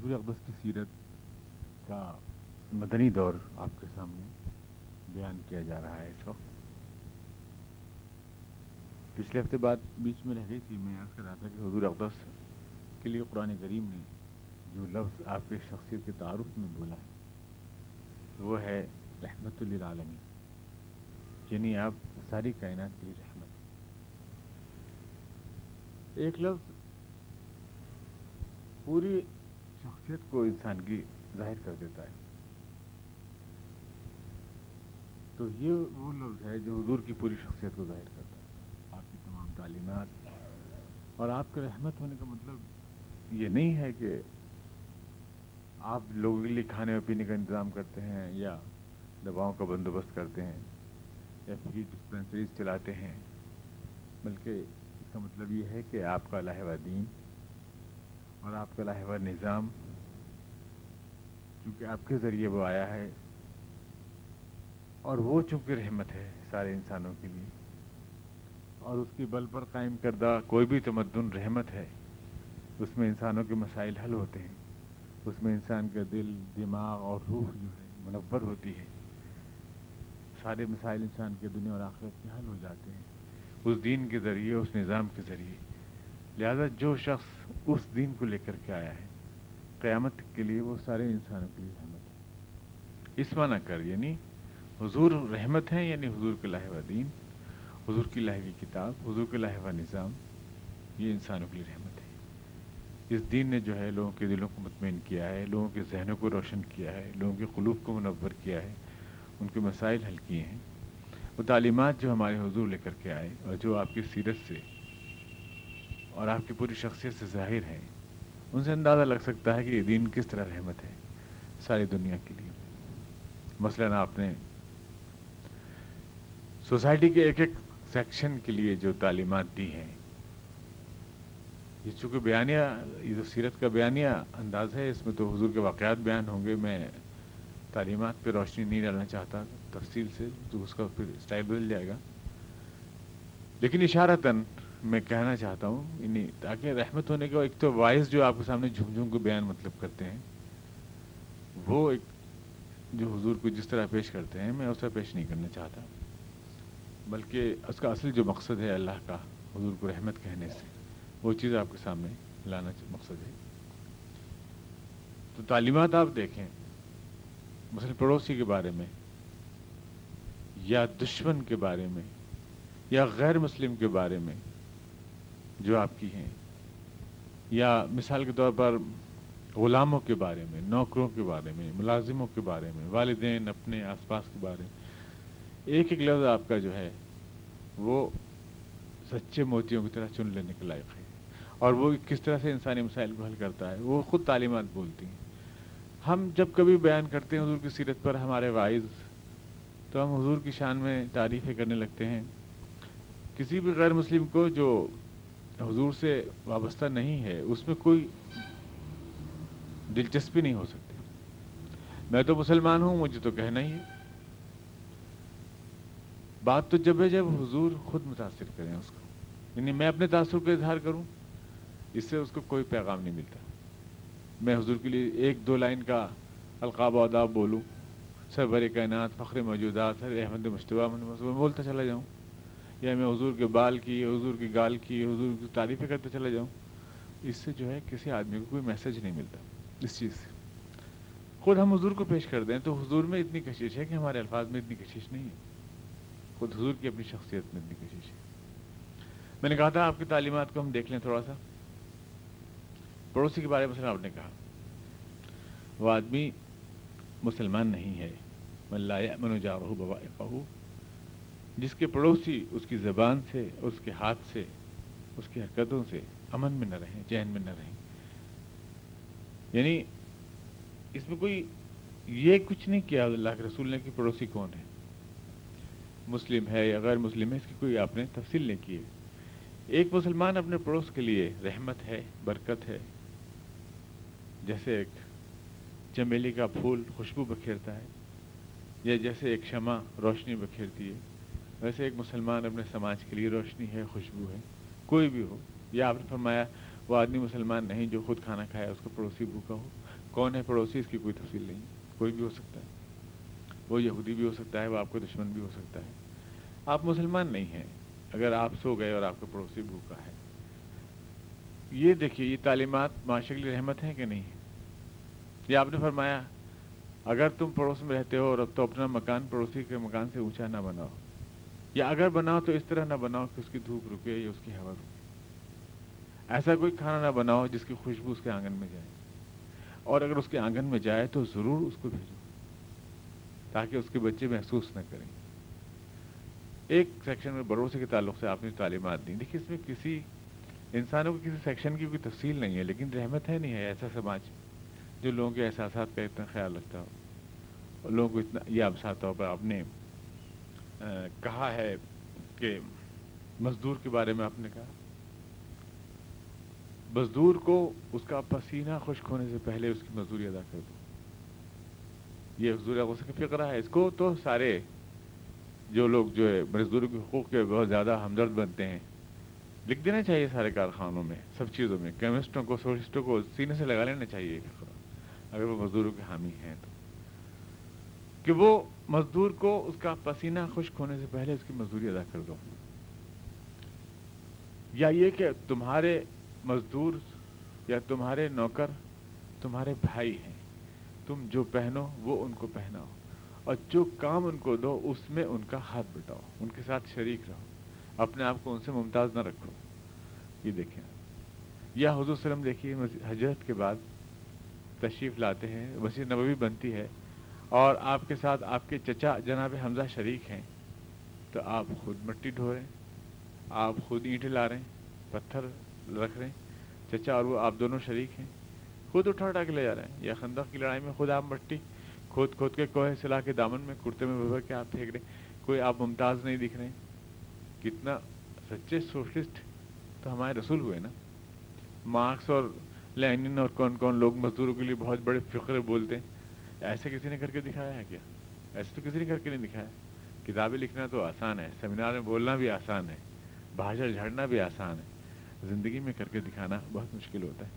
حضور اقدس کی سیرت کا مدنی دور آپ کے سامنے بیان کیا جا رہا ہے اس وقت۔ پچھلے ہفتے بعد بیچ میں رہ گئی تھی، میں عرض کر رہا تھا کہ حضور اقدس کے لیے قرآن کریم نے جو لفظ آپ کے شخصیت کے تعارف میں بولا ہے، وہ ہے رحمت للعالمین یعنی آپ ساری کائنات کی رحمت۔ ایک لفظ پوری شخصیت کو انسان کی ظاہر کر دیتا ہے۔ تو یہ وہ لفظ ہے جو حضور کی پوری شخصیت کو ظاہر کرتا ہے۔ آپ کی تمام تعلیمات اور آپ کا رحمت ہونے کا مطلب یہ نہیں ہے کہ آپ لوگوں کے لیے کھانے اور پینے کا انتظام کرتے ہیں یا دواؤں کا بندوبست کرتے ہیں یا فری ڈسپنسریز چلاتے ہیں، بلکہ اس کا مطلب یہ ہے کہ آپ کا لاہور دین اور آپ کا لاہور نظام چونکہ آپ کے ذریعے وہ آیا ہے اور وہ چونکہ رحمت ہے سارے انسانوں کے لیے اور اس کی بل پر قائم کردہ کوئی بھی تمدن رحمت ہے، اس میں انسانوں کے مسائل حل ہوتے ہیں، اس میں انسان کا دل، دماغ اور روح جو ہے منور ہوتی ہے۔ سارے مسائل انسان کے دنیا اور آخرت کے حل ہو جاتے ہیں۔ اس دین کے ذریعے، اس نظام کے ذریعے۔ لہذا جو شخص اس دین کو لے کر کے آیا ہے، قیامت کے لیے وہ سارے انسانوں کے لیے رحمت ہے۔ اس معنی کر یعنی حضور رحمت ہیں یعنی حضور کے لاہو دین، حضور کی لاہوی کتاب، حضور کے لاہو نظام، یہ انسانوں کے لیے رحمت ہے۔ اس دین نے جو ہے لوگوں کے دلوں کو مطمئن کیا ہے، لوگوں کے ذہنوں کو روشن کیا ہے، لوگوں کے قلوب کو منور کیا ہے، ان کے مسائل حل کیے ہیں۔ وہ تعلیمات جو ہمارے حضور لے کر کے آئے اور جو آپ کی سیرت سے اور آپ کی پوری شخصیت سے ظاہر ہے ان سے اندازہ لگ سکتا ہے کہ یہ دین کس طرح رحمت ہے ساری دنیا کے لیے۔ مثلاً آپ نے سوسائٹی کے ایک ایک سیکشن کے لیے جو تعلیمات دی ہیں۔ یہ چونکہ بیانیہ، یہ جو سیرت کا بیانیہ انداز ہے، اس میں تو حضور کے واقعات بیان ہوں گے۔ میں تعلیمات پہ روشنی نہیں ڈالنا چاہتا، تفصیل سے تو اس کا پھر اسٹائل بدل جائے گا۔ لیکن اشارتاً میں کہنا چاہتا ہوں یعنی تاکہ رحمت ہونے کا ایک تو وائس جو آپ کے سامنے جھوم جھوم کو بیان مطلب کرتے ہیں، وہ ایک جو حضور کو جس طرح پیش کرتے ہیں، میں اس طرح پیش نہیں کرنا چاہتا۔ بلکہ اس کا اصل جو مقصد ہے اللہ کا، حضور کو رحمت کہنے سے، وہ چیز آپ کے سامنے لانا مقصد ہے۔ تو تعلیمات آپ دیکھیں، مثلا پڑوسی کے بارے میں، یا دشمن کے بارے میں، یا غیر مسلم کے بارے میں جو آپ کی ہیں، یا مثال کے طور پر غلاموں کے بارے میں، نوکروں کے بارے میں، ملازموں کے بارے میں، والدین اپنے آس پاس کے بارے میں، ایک ایک لفظ آپ کا جو ہے، وہ سچے موتیوں کی طرح چن لینے کے لائق ہے۔ اور وہ کس طرح سے انسانی مسائل کو حل کرتا ہے، وہ خود تعلیمات بولتی ہیں۔ ہم جب کبھی بیان کرتے ہیں حضور کی سیرت پر ہمارے وائز، تو ہم حضور کی شان میں تعریفیں کرنے لگتے ہیں۔ کسی بھی غیر مسلم کو جو حضور سے وابستہ نہیں ہے، اس میں کوئی دلچسپی نہیں ہو سکتی۔ میں تو مسلمان ہوں، مجھے تو کہنا ہی ہے۔ بات تو جب ہے جب حضور خود متاثر کریں اس کو۔ یعنی میں اپنے تاثر کا اظہار کروں، اس سے اس کو کوئی پیغام نہیں ملتا۔ میں حضور کے لیے ایک دو لائن کا القاب و اداب بولوں۔ سر بر کائنات، فخر موجودات سر احمد مشتبہ میں بولتا چلا جاؤں۔ یا میں حضور کے بال کی، حضور کی گال کی، حضور کی تعریفیں کرتے چلا جاؤں۔ اس سے جو ہے کسی آدمی کو کوئی میسج نہیں ملتا اس چیز سے۔ خود ہم حضور کو پیش کر دیں تو حضور میں اتنی کشش ہے کہ ہمارے الفاظ میں اتنی کشش نہیں ہے۔ خود حضور کی اپنی شخصیت میں اتنی کشش ہے۔ میں نے کہا تھا آپ کی تعلیمات کو ہم دیکھ لیں تھوڑا سا۔ پڑوسی کے بارے میں آپ نے کہا، وہ آدمی مسلمان نہیں ہے۔ من جا رہو بہو جس کے پڑوسی اس کی زبان سے، اس کے ہاتھ سے، اس کی حرکتوں سے امن میں نہ رہیں، چین میں نہ رہیں۔ یعنی اس میں کوئی یہ کچھ نہیں کیا اللہ کے رسول نے کہ پڑوسی کون ہے۔ مسلم ہے یا غیر مسلم ہے، اس کی کوئی آپ نے تفصیل نہیں کی۔ ایک مسلمان اپنے پڑوس کے لیے رحمت ہے، برکت ہے۔ جیسے ایک چمیلی کا پھول خوشبو بکھیرتا ہے، یا جیسے ایک شمع روشنی بکھیرتی ہے۔ ویسے ایک مسلمان اپنے سماج کے لیے روشنی ہے، خوشبو ہے، کوئی بھی ہو۔ یا آپ نے فرمایا، وہ آدمی مسلمان نہیں جو خود کھانا کھایا اس کو پڑوسی بھوکا ہو۔ کون ہے پڑوسی؟ اس کی کوئی تفصیل نہیں۔ کوئی بھی ہو سکتا ہے۔ وہ یہودی بھی ہو سکتا ہے، وہ آپ کا دشمن بھی ہو سکتا ہے۔ آپ مسلمان نہیں ہیں۔ اگر آپ سو گئے اور آپ کا پڑوسی بھوکا ہے۔ یہ دیکھیے، یہ تعلیمات معاشرے کے لیے رحمت ہیں کہ نہیں؟ یہ آپ نے فرمایا، اگر تم پڑوس میں رہتے ہو اور تو اپنا مکان پڑوسی کے مکان سے اونچا نہ بناؤ۔ یا اگر بناؤ تو اس طرح نہ بناؤ کہ اس کی دھوپ رکے یا اس کی ہوا رکے۔ ایسا کوئی کھانا نہ بناؤ جس کی خوشبو اس کے آنگن میں جائے۔ اور اگر اس کے آنگن میں جائے تو ضرور اس کو بھیجو تاکہ اس کے بچے محسوس نہ کریں۔ ایک سیکشن میں بھروسے کے تعلق سے آپ نے تعلیمات دی۔ دیکھیے اس میں کسی انسانوں کو کسی سیکشن کی کوئی تفصیل نہیں ہے، لیکن رحمت ہے نہیں ہے ایسا سماج جو لوگوں کے احساسات کا اتنا خیال رکھتا ہو اور لوگوں کو اتنا یہ ابساتا ہو۔ پر آپ نے کہا ہے کہ مزدور کے بارے میں آپ نے کہا۔ مزدور کو اس کا پسینہ خشک ہونے سے پہلے اس کی مزدوری ادا کر دو۔ یہ حضور غصے کا فکرہ ہے۔ اس کو تو سارے جو لوگ جو ہے مزدوروں کے حقوق کے بہت زیادہ ہمدرد بنتے ہیں، لکھ دینا چاہیے سارے کارخانوں میں، سب چیزوں میں، کیمسٹوں کو سوشسٹوں کو سینے سے لگا لینا چاہیے اگر وہ مزدوروں کے حامی ہیں تو۔ کہ وہ مزدور کو اس کا پسینہ خشک ہونے سے پہلے اس کی مزدوری ادا کر دو۔ یا یہ کہ تمہارے مزدور یا تمہارے نوکر تمہارے بھائی ہیں۔ تم جو پہنو وہ ان کو پہناؤ اور جو کام ان کو دو اس میں ان کا ہاتھ بٹاؤ۔ ان کے ساتھ شریک رہو۔ اپنے آپ کو ان سے ممتاز نہ رکھو۔ یہ دیکھیں۔ یا حضور وسلم دیکھیے حجرت کے بعد تشریف لاتے ہیں۔ مسجد نبوی بنتی ہے۔ اور آپ کے ساتھ آپ کے چچا جناب حمزہ شریک ہیں، تو آپ خود مٹی ڈھو رہے ہیں آپ خود اینٹیں لا رہے ہیں، پتھر رکھ رہے ہیں، چچا اور وہ آپ دونوں شریک ہیں۔ خود اٹھا اٹھا کے لے جا رہے ہیں، یا خندق کی لڑائی میں خود آپ مٹی، کھود کھود کے کوہ سلا کے دامن میں کرتے میں بھر کے آپ پھینک رہے ہیں۔ کوئی آپ ممتاز نہیں دکھ رہے ہیں۔ کتنا سچے سوشلسٹ تو ہمارے رسول ہوئے نا۔ مارکس اور لینن اور کون کون لوگ مزدوروں کے لیے بہت بڑے فخر بولتے ہیں۔ ایسے کسی نے کر کے دکھایا ہے کیا؟ ایسے تو کسی نے کر کے نہیں دکھایا۔ کتابیں لکھنا تو آسان ہے سیمینار میں بولنا بھی آسان ہے، بھاشا جھڑنا بھی آسان ہے۔ زندگی میں کر کے دکھانا بہت مشکل ہوتا ہے۔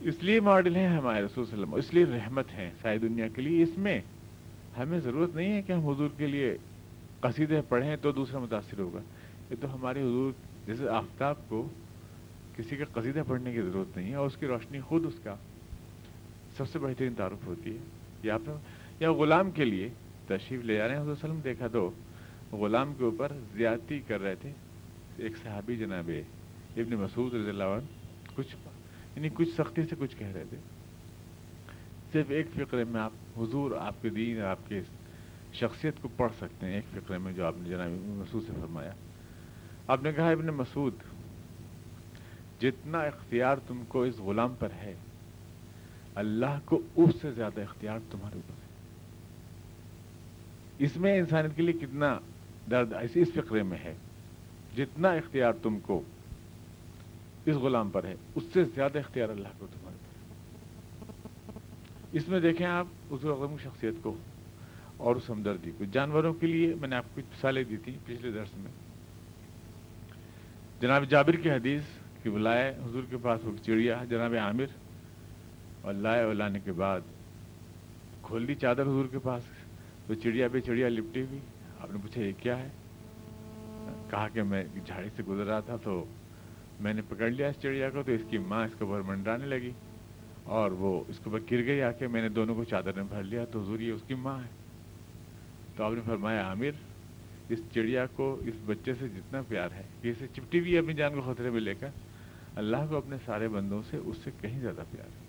اس لیے ماڈل ہیں ہمارے رسول صلی اللہ علیہ وسلم، اس لیے رحمت ہے ساری دنیا کے لیے۔ اس میں ہمیں ضرورت نہیں ہے کہ ہم حضور کے لیے قصیدے پڑھیں تو دوسرا متاثر ہوگا۔ یہ تو ہمارے حضور، جیسے آفتاب کو کسی کا قصیدہ پڑھنے کی ضرورت نہیں ہے اور اس کی روشنی خود اس کا سب سے بہترین تعارف ہوتی ہے۔ یا یا غلام کے لیے تشریف لے جا رہے ہیں۔ حضور وسلم، دیکھا تو غلام کے اوپر زیادتی کر رہے تھے۔ ایک صحابی جناب ابن مسعود رضی اللہ عنہ، کچھ یعنی کچھ سختی سے کچھ کہہ رہے تھے۔ صرف ایک فقرے میں آپ حضور آپ کے دین، آپ کے شخصیت کو پڑھ سکتے ہیں۔ ایک فقرے میں جو آپ نے جناب مسعود سے فرمایا۔ آپ نے کہا، ابن مسعود، جتنا اختیار تم کو اس غلام پر ہے اللہ کو اس سے زیادہ اختیار تمہارے اوپر ہے۔ اس میں انسانیت کے لیے کتنا درد اس فقرے میں ہے۔ جتنا اختیار تم کو اس غلام پر ہے، اس سے زیادہ اختیار اللہ کو تمہارے پر اس میں دیکھیں آپ اس کی شخصیت کو اور اس ہمدردی کو۔ جانوروں کے لیے میں نے آپ کو کچھ مثالیں دی تھیں پچھلے درس میں۔ جناب جابر کی حدیث کہ وہ لائے حضور کے پاس وہ چڑیا، جناب عامر اور لائے اور لانے کے بعد کھول دی چادر حضور کے پاس، تو چڑیا پہ چڑیا لپٹی ہوئی۔ آپ نے پوچھا، یہ کیا ہے؟ کہا کہ میں جھاڑی سے گزر رہا تھا، تو میں نے پکڑ لیا اس چڑیا کو، تو اس کی ماں اس کے اوپر منڈرانے لگی اور وہ اس کے اوپر گر گئی آ کے میں نے دونوں کو چادر میں بھر لیا، تو حضور یہ اس کی ماں ہے۔ تو آپ نے فرمایا، عامر، اس چڑیا کو، اس بچے سے جتنا پیار ہے کہ اسے چپٹی ہوئی اپنی جان کو خطرے میں لے کر۔ اللہ کو اپنے سارے بندوں سے اس سے کہیں زیادہ پیار ہے۔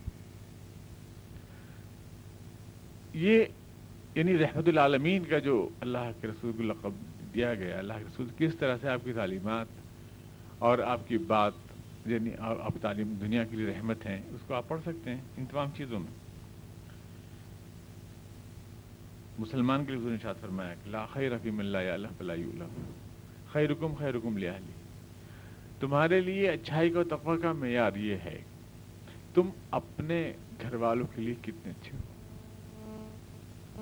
یہ یعنی رحمت العالمین کا جو اللہ کے رسول کو لقب دیا گیا، اللہ کے رسول کس طرح سے آپ کی تعلیمات اور آپ کی بات یعنی آپ تعلیم دنیا کے لیے رحمت ہیں، اس کو آپ پڑھ سکتے ہیں ان تمام چیزوں میں۔ مسلمان کے لیے نشاد فرمایا کہ لا خیر رفیم اللہ اللہ اللہ خیر رکم خیر رکم لیا تمہارے لیے اچھائی کا تقوی کا معیار یہ ہے، تم اپنے گھر والوں کے لیے کتنے اچھے ہو۔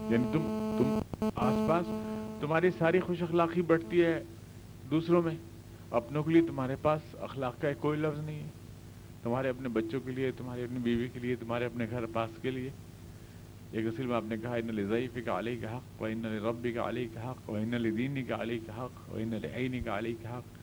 یعنی تم تم آس پاس تمہاری ساری خوش اخلاقی بڑھتی ہے دوسروں میں۔ اپنوں کے لیے تمہارے پاس اخلاق کا کوئی لفظ نہیں ہے۔ تمہارے اپنے بچوں کے لیے، تمہاری اپنی بیوی کے لیے، تمہارے اپنے گھر پاس کے لیے۔ ایک اصل میں آپ نے کہا ان ضعیف کا علی کا حق و ان ربی کا علی کا حق و ان دینی کا علی کا حق و ان عینی کا علی کا حق.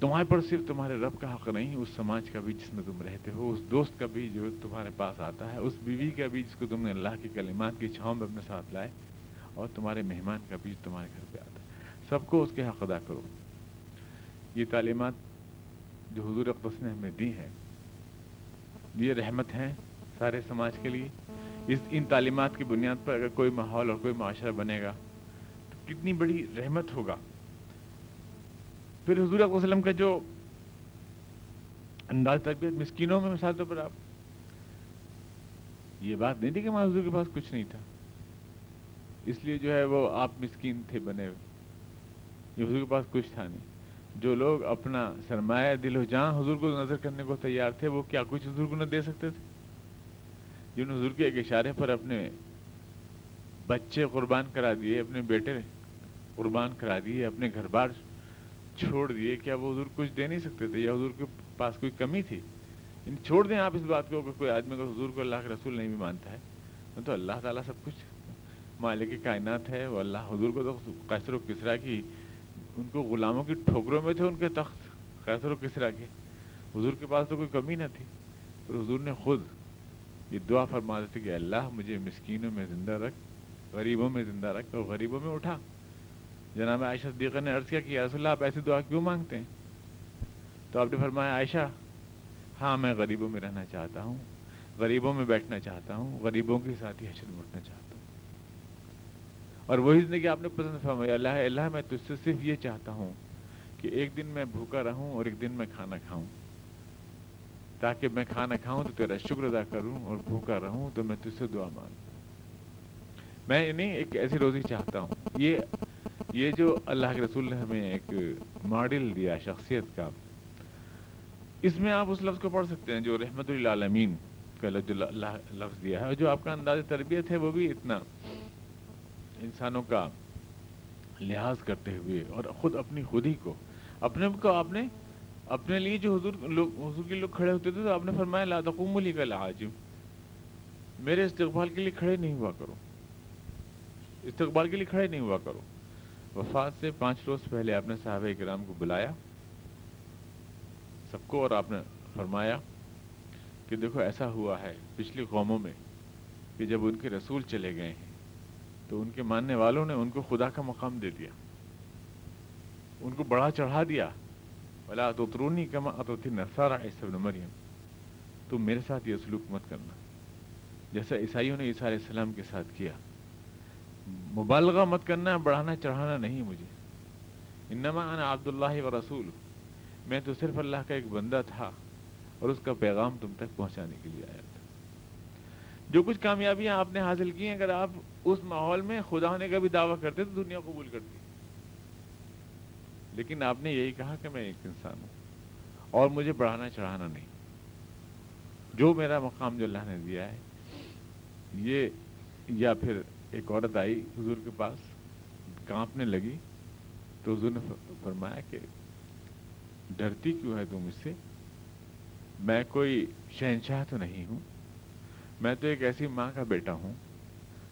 تمہارے پر صرف تمہارے رب کا حق نہیں اس سماج کا بھی جس میں تم رہتے ہو، اس دوست کا بھی جو تمہارے پاس آتا ہے، اس بیوی کا بھی جس کو تم نے اللہ کی کلمات کی چھاؤں میں اپنے ساتھ لائے، اور تمہارے مہمان کا بھی تمہارے گھر پہ آتا ہے۔ سب کو اس کے حق ادا کرو۔ یہ تعلیمات جو حضور اقدس نے ہمیں دی ہیں، یہ رحمت ہیں سارے سماج کے لیے۔ اس، ان تعلیمات کی بنیاد پر اگر کوئی ماحول اور کوئی معاشرہ بنے گا، تو کتنی بڑی رحمت ہوگا۔ پھر حضور علیہ وسلم کا جو انداز تربیت مسکینوں میں مثال طور پر آپ یہ بات نہیں تھی کہ حضور کے پاس کچھ نہیں تھا اس لیے جو ہے وہ آپ مسکین تھے بنے ہوئے یہ حضور کے پاس کچھ تھا نہیں جو لوگ اپنا سرمایہ دل و جان حضور کو نظر کرنے کو تیار تھے وہ کیا کچھ حضور کو نہ دے سکتے تھے جن حضور کے ایک اشارے پر اپنے بچے قربان کرا دیے اپنے بیٹے قربان کرا دیے اپنے گھر بار چھوڑ دیے، کیا وہ حضور کچھ دے نہیں سکتے تھے یا حضور کے پاس کوئی کمی تھی؟ یعنی چھوڑ دیں آپ اس بات کو کہ کوئی آدمی، اگر حضور کو اللہ کے رسول نہیں بھی مانتا ہے، تو اللہ تعالیٰ سب کچھ مالک کائنات ہے، وہ اللہ حضور کو تو قیصر و کسرا کی، ان کو غلاموں کی ٹھوکروں میں تھے ان کے تخت، قیصر و کسرا کے۔ حضور کے پاس تو کوئی کمی نہ تھی اور حضور نے خود یہ دعا فرما دیتے کہ اللہ مجھے مسکینوں میں زندہ رکھ، غریبوں میں زندہ رکھ اور غریبوں میں اٹھا۔ جناب عائشہ صدیقہ نے عرض کیا کہ رسول اللہ آپ ایسی دعا کیوں مانگتے ہیں؟ تو آپ نے فرمایا، عائشہ ہاں میں غریبوں میں رہنا چاہتا ہوں، غریبوں میں بیٹھنا چاہتا ہوں، غریبوں کے ساتھ ہی حشر اٹھنا چاہتا ہوں۔ اور وہی زندگی آپ نے پسند فرمایا اللہ اللہ، میں تجھ سے صرف یہ چاہتا ہوں کہ ایک دن میں بھوکا رہوں اور ایک دن میں کھانا کھاؤں۔ تاکہ میں کھانا کھاؤں تو تیرا شکر ادا کروں اور بھوکا رہوں تو میں تجھ سے دعا مانگوں۔ میں نہیں ایک ایسی روزی چاہتا ہوں۔ یہ یہ جو اللہ کے رسول نے ہمیں ایک ماڈل دیا شخصیت کا، اس میں آپ اس لفظ کو پڑھ سکتے ہیں جو رحمت العالمین کا لفظ دیا ہے، جو آپ کا انداز تربیت ہے، وہ بھی اتنا انسانوں کا لحاظ کرتے ہوئے اور خود اپنی خود ہی کو، اپنے کو آپ نے، اپنے لیے جو حضور لوگ، حضور کے لوگ کھڑے ہوتے تھے تو آپ نے فرمایا، لا تقوم علی کا لحاظم میرے استقبال کے لیے کھڑے نہیں ہوا کرو۔ استقبال کے لیے کھڑے نہیں ہوا کرو۔ وفات سے پانچ روز پہلے آپ نے صحابہ کرام کو بلایا، سب کو اور آپ نے فرمایا کہ دیکھو ایسا ہوا ہے پچھلی قوموں میں کہ جب ان کے رسول چلے گئے ہیں تو ان کے ماننے والوں نے ان کو خدا کا مقام دے دیا، ان کو بڑا چڑھا دیا۔ بلا تو ترونی کما تو تھی نسارا عیسب مریم تم میرے ساتھ یہ سلوک مت کرنا۔ جیسا عیسائیوں نے عیسیٰ علیہ السلام کے ساتھ کیا مبالغہ مت کرنا، بڑھانا، چڑھانا نہیں مجھے۔ انما انا عبداللہ و رسول۔ میں تو صرف اللہ کا ایک بندہ تھا اور اس کا پیغام تم تک پہنچانے کے لیے آیا تھا۔ جو کچھ کامیابیاں آپ نے حاصل کی ہیں، اگر آپ اس ماحول میں خدا ہونے کا بھی دعویٰ کرتے تو دنیا قبول کرتی۔ لیکن آپ نے یہی کہا کہ میں ایک انسان ہوں اور مجھے بڑھانا، چڑھانا نہیں۔ جو میرا مقام جو اللہ نے دیا ہے، یہ یا پھر ایک عورت آئی، حضور کے پاس، کانپنے لگی، تو حضور نے فرمایا کہ ڈرتی کیوں ہے تم اس سے؟ میں کوئی شہنشاہ تو نہیں ہوں، میں تو ایک ایسی ماں کا بیٹا ہوں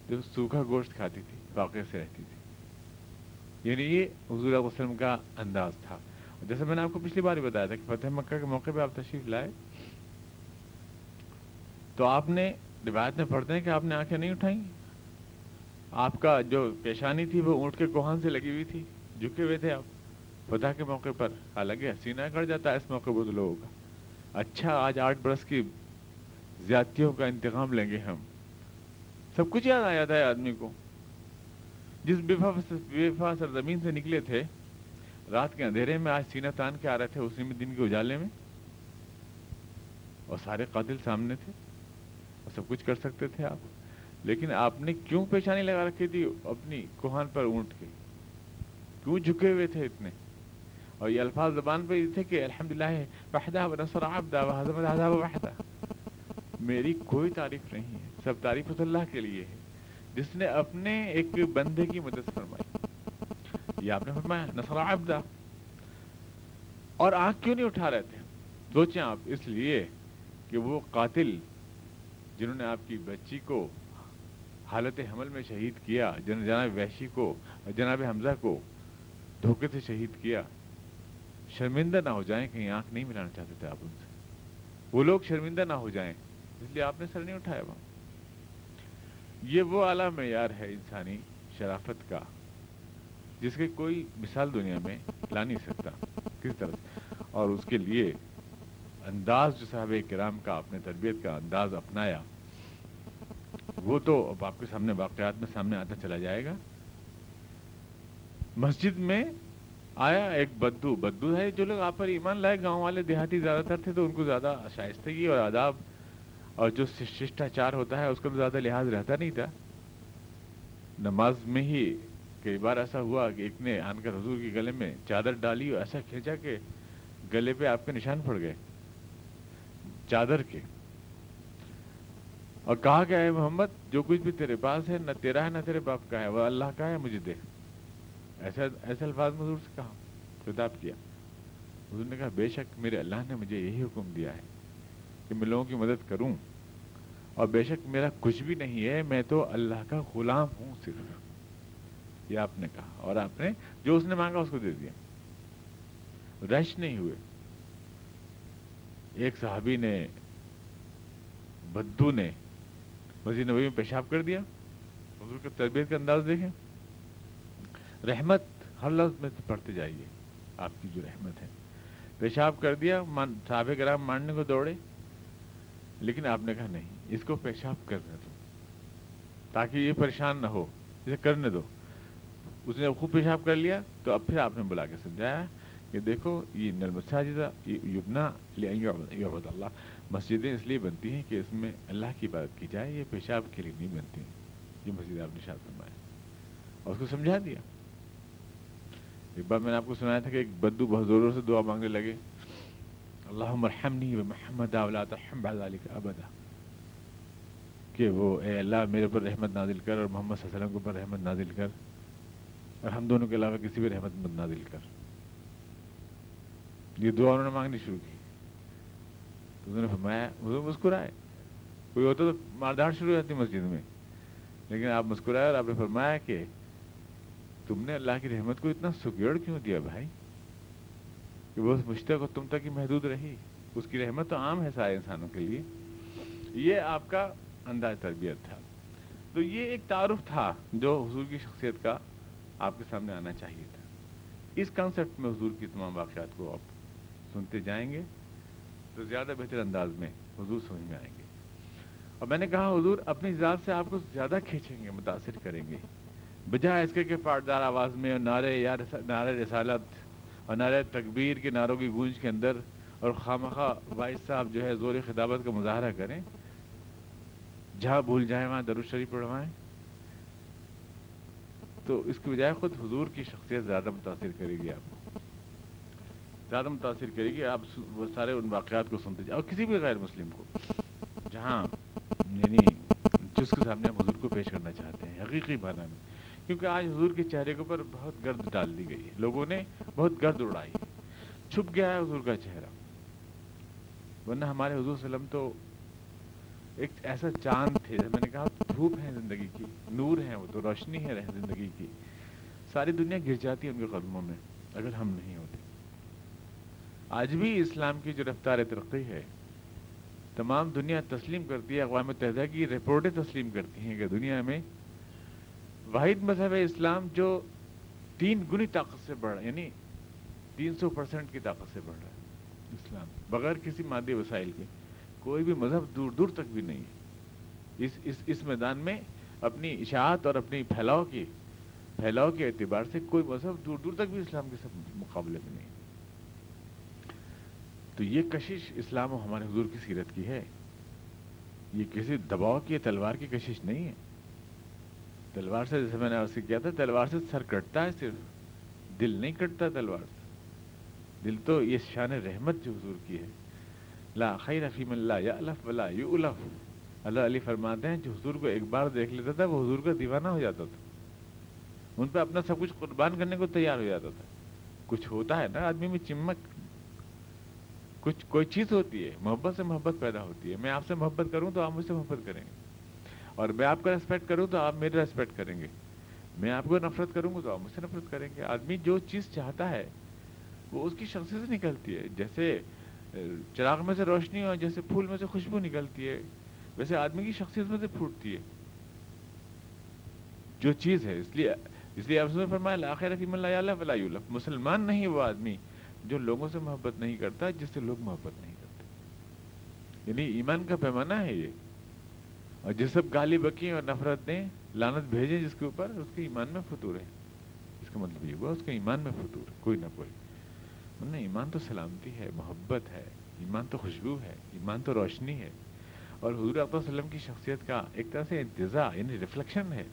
جو سوکھا گوشت کھاتی تھی واقع سے رہتی تھی۔ یعنی یہ حضور علیہ وسلم کا انداز تھا۔ جیسے میں نے آپ کو پچھلی بار ہی بتایا تھا کہ فتح مکہ کے موقع پہ آپ تشریف لائے، تو آپ نے روایت میں پڑھتے ہیں کہ آپ نے آنکھیں نہیں اٹھائیں آپ کا جو پیشانی تھی وہ اونٹ کے کوہان سے لگی ہوئی تھی۔ جھکے ہوئے تھے آپ۔ فتح کے موقع پر۔ حالانکہ حسینہ کر جاتا ہے، اس موقع پر لوگوں کا اچھا آج آٹھ برس کی زیادتیوں کا انتظام لیں گے ہم۔ سب کچھ یاد آ جاتا ہے آدمی کو۔ جس بےفا سرزمین سے نکلے تھے، رات کے اندھیرے میں آج سینہ تان کے آ رہے تھے اسی میں دن کے اجالے میں۔ اور سارے قاتل سامنے تھے۔ اور سب کچھ کر سکتے تھے آپ۔ لیکن آپ نے کیوں پیشانی لگا رکھی تھی اپنی کوہان پر اونٹ کے کیوں جھکے ہوئے تھے اتنے؟ اور یہ الفاظ زبان پہ یہ تھے کہ الحمد للہ میری کوئی تعریف نہیں ہے، سب تعریف اللہ کے لیے ہے جس نے اپنے ایک بندے کی مدد فرمائی۔ یہ آپ نے فرمایا نسر عبدہ۔ اور آنکھ کیوں نہیں اٹھا رہے تھے؟ سوچیں آپ اس لیے کہ وہ قاتل جنہوں نے آپ کی بچی کو حالت حمل میں شہید کیا جناب ویشی کو، جناب حمزہ کو دھوکے سے شہید کیا۔ شرمندہ نہ ہو جائیں، کہیں آنکھ نہیں ملانا چاہتے تھے آپ ان سے۔ وہ لوگ شرمندہ نہ ہو جائیں، اس لیے آپ نے سر نہیں اٹھایا وہاں۔ یہ وہ اعلیٰ معیار ہے انسانی شرافت کا، جس کی کوئی مثال دنیا میں لا نہیں سکتا۔ کس طرح سے؟ اور اس کے لیے انداز جو صاحب کرام کا اپنے تربیت کا انداز اپنایا۔ وہ تو اب آپ کے سامنے واقعات میں سامنے آتا چلا جائے گا۔ مسجد میں آیا ایک بدو بدو ہے جو لوگ آپ پر ایمان لائے، گاؤں والے دیہاتی زیادہ تر تھے تو ان کو زیادہ شائستگی اور آداب اور جو ششٹاچار ہوتا ہے، اس کا تو زیادہ لحاظ رہتا نہیں تھا۔ نماز میں ہی کئی بار ایسا ہوا کہ ایک نے آن کر حضور کے گلے میں چادر ڈالی اور ایسا کھینچا کہ گلے پہ آپ کے نشان پڑ گئے۔ چادر کے۔ اور کہا کہ اے محمد، جو کچھ بھی تیرے پاس ہے، نہ تیرا ہے، نہ تیرے باپ کا ہے، وہ اللہ کا ہے، مجھے دے۔ ایسا، ایسے الفاظ حضور سے کہا، خطاب کیا۔ حضور نے کہا، بے شک میرے اللہ نے مجھے یہی حکم دیا ہے کہ میں لوگوں کی مدد کروں۔ اور بے شک میرا کچھ بھی نہیں ہے، میں تو اللہ کا غلام ہوں صرف۔ یہ آپ نے کہا، اور آپ نے جو اس نے مانگا اس کو دے دیا۔ رش نہیں ہوئے۔ ایک صحابی نے، بدو نے مسجد نبی میں پیشاب کر دیا۔ حضور کا تربیت کا انداز دیکھیں۔ رحمت ہر لفظ میں پڑھتے جائیے۔ آپ کی جو رحمت ہے۔ پیشاب کر دیا صحابہ کرام ماننے کو دوڑے، لیکن آپ نے کہا نہیں، اس کو پیشاب کرنے دو۔ تاکہ یہ پریشان نہ ہو، اسے کرنے دو۔ اس نے خوب پیشاب کر لیا، تو اب پھر آپ نے بلا کے سمجھایا کہ دیکھو، یہ نل مساجدہ یبنا اللہ۔ مسجدیں اس لیے بنتی ہیں کہ اس میں اللہ کی عبادت کی جائے یہ پیشاب کے لیے نہیں بنتی یہ مسجد آپ نے شاد فرمایا۔ اور اس کو سمجھا دیا۔ ایک بار میں نے آپ کو سنایا تھا کہ ایک بدو بہت زوروں سے دعا مانگنے لگے۔ اللہ مرحمنی و محمد ابدا۔ کہ وہ اے اللہ میرے پر رحمت نازل کر اور محمد صلی اللہ علیہ وسلم کے اوپر رحمت نازل کر۔ اور ہم دونوں کے علاوہ کسی بھی رحمت مت نازل کر۔ یہ دعا انہوں نے مانگنی شروع کی۔ انہوں نے فرمایا وہ مسکرائے۔ کوئی ہوتا تو مارداڑ شروع ہو جاتی مسجد میں۔ لیکن آپ مسکرائے اور آپ نے فرمایا کہ تم نے اللہ کی رحمت کو اتنا سکیڑ کیوں دیا بھائی؟ کہ وہ مشتق اور تم تک ہی محدود رہی۔ اس کی رحمت تو عام ہے سارے انسانوں کے لیے۔ یہ آپ کا انداز تربیت تھا۔ تو یہ ایک تعارف تھا جو حضور کی شخصیت کا آپ کے سامنے آنا چاہیے تھا۔ اس کنسیپٹ میں حضور کی تمام واقعات کو آپ سنتے جائیں گے۔ تو زیادہ بہتر انداز میں حضور سمجھ میں آئیں گے۔ اور میں نے کہا، حضور اپنی ذات سے آپ کو زیادہ کھینچیں گے، متاثر کریں گے۔ بجائے اس کے کہ پاٹدار آواز میں اور نعرے یا نعرے رسالت اور نعرے تکبیر کے نعروں کی گونج کے اندر اور خواہ وائس صاحب جو ہے زور خطابت کا مظاہرہ کریں۔ جہاں بھول جائیں، وہاں درود شریف پڑھوائیں۔ تو اس کی بجائے خود حضور کی شخصیت زیادہ متاثر کرے گی آپ کو۔ زیادہ متاثر کرے گی، آپ سارے ان واقعات کو سنتے جائیں، اور کسی بھی غیر مسلم کو۔ جہاں یعنی جس کے سامنے ہم حضور کو پیش کرنا چاہتے ہیں، حقیقی معنی میں۔ کیونکہ آج حضور کے چہرے کے اوپر بہت گرد ڈال دی گئی ہے۔ لوگوں نے بہت گرد اڑائی چھپ گیا ہے حضور کا چہرہ۔ ورنہ ہمارے حضور وسلم تو ایک ایسا چاند تھے، میں نے کہا، دھوپ ہے زندگی کی، نور ہے وہ تو، روشنی ہے زندگی کی۔ ساری دنیا گر جاتی ہے ان کے قدموں میں، اگر ہم نہیں ہوتے۔ آج بھی اسلام کی جو رفتار ترقی ہے، تمام دنیا تسلیم کرتی ہے، اقوام متحدہ کی رپورٹیں تسلیم کرتی ہیں کہ دنیا میں واحد مذہب اسلام جو تین گنی طاقت سے بڑھ رہا یعنی تین سو پرسینٹ کی طاقت سے بڑھ رہا ہے اسلام، بغیر کسی مادی وسائل کے، کوئی بھی مذہب دور دور تک بھی نہیں ہے۔ اس اس اس میدان میں اپنی اشاعت اور اپنی پھیلاؤ کی، پھیلاؤ کے اعتبار سے کوئی مذہب دور دور تک بھی اسلام کے سب مقابلے میں نہیں۔ تو یہ کشش اسلام و ہمارے حضور کی سیرت کی ہے۔ یہ کسی دباؤ کی تلوار کی کشش نہیں ہے۔ تلوار سے جیسے میں نے سے کیا تھا، تلوار سے سر کٹتا ہے صرف۔ دل نہیں کٹتا تلوار سے۔ دل تو یہ شان رحمت جو حضور کی ہے۔ لا خیر رفیم اللہ یا الف ولا یو الف اللہ علی فرماتے ہیں، جو حضور کو ایک بار دیکھ لیتا تھا، وہ حضور کا دیوانہ ہو جاتا تھا۔ ان پہ اپنا سب کچھ قربان کرنے کو تیار ہو جاتا تھا۔ کچھ ہوتا ہے نا، آدمی میں چمک۔ کچھ کوئی چیز ہوتی ہے، محبت سے محبت پیدا ہوتی ہے۔ میں آپ سے محبت کروں تو آپ مجھ سے محبت کریں گے۔ اور میں آپ کا ریسپیکٹ کروں تو آپ میرے ریسپیکٹ کریں گے۔ میں آپ کو نفرت کروں گا تو آپ مجھ سے نفرت کریں گے۔ آدمی جو چیز چاہتا ہے، وہ اس کی شخصیت سے نکلتی ہے۔ جیسے چراغ میں سے روشنی اور جیسے پھول میں سے خوشبو نکلتی ہے، ویسے آدمی کی شخصیت میں سے پھوٹتی ہے۔ جو چیز ہے، اس لیے اس لیے آپ نے فرمایا آخر اللہ فلاح مسلمان نہیں وہ آدمی۔ جو لوگوں سے محبت نہیں کرتا، جس سے لوگ محبت نہیں کرتے۔ یعنی ایمان کا پیمانہ ہے یہ۔ اور جس سب گالی بکی اور نفرت دیں لانت بھیجیں جس کے اوپر، اس کے ایمان میں فطور ہے۔ اس کا مطلب یہ ہوا، اس کے ایمان میں فطور کوئی نہ کوئی۔ ورنہ ایمان تو سلامتی ہے، محبت ہے، ایمان تو خوشبو ہے، ایمان تو روشنی ہے۔ اور حضور علیہ وسلم کی شخصیت کا ایک طرح سے انتظا یعنی ریفلیکشن ہے۔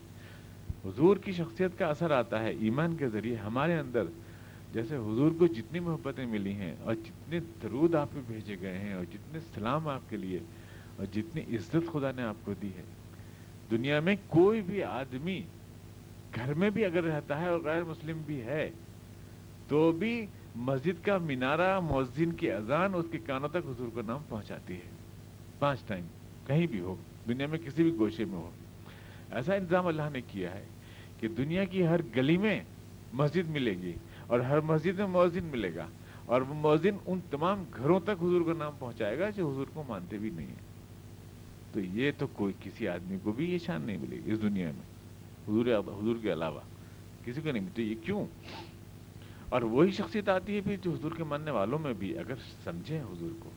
حضور کی شخصیت کا اثر آتا ہے ایمان کے ذریعے ہمارے اندر۔ جیسے حضور کو جتنی محبتیں ملی ہیں اور جتنے درود آپ پہ بھیجے گئے ہیں اور جتنے سلام آپ کے لیے اور جتنی عزت خدا نے آپ کو دی ہے، دنیا میں کوئی بھی آدمی گھر میں بھی اگر رہتا ہے اور غیر مسلم بھی ہے، تو بھی مسجد کا مینارہ، مؤذن کی اذان اس کے کانوں تک حضور کا نام پہنچاتی ہے۔ پانچ ٹائم، کہیں بھی ہو، دنیا میں کسی بھی گوشے میں ہو۔ ایسا انتظام اللہ نے کیا ہے کہ دنیا کی ہر گلی میں مسجد ملے گی۔ اور ہر مسجد میں مؤذن ملے گا اور وہ مؤذن ان تمام گھروں تک حضور کا نام پہنچائے گا جو حضور کو مانتے بھی نہیں ہیں۔ تو یہ تو کوئی کسی آدمی کو بھی یہ شان نہیں ملے گی اس دنیا میں، حضور حضور کے علاوہ، کسی کو نہیں ملتی یہ کیوں؟ اور وہی شخصیت آتی ہے پھر جو حضور کے ماننے والوں میں بھی، اگر سمجھیں حضور کو،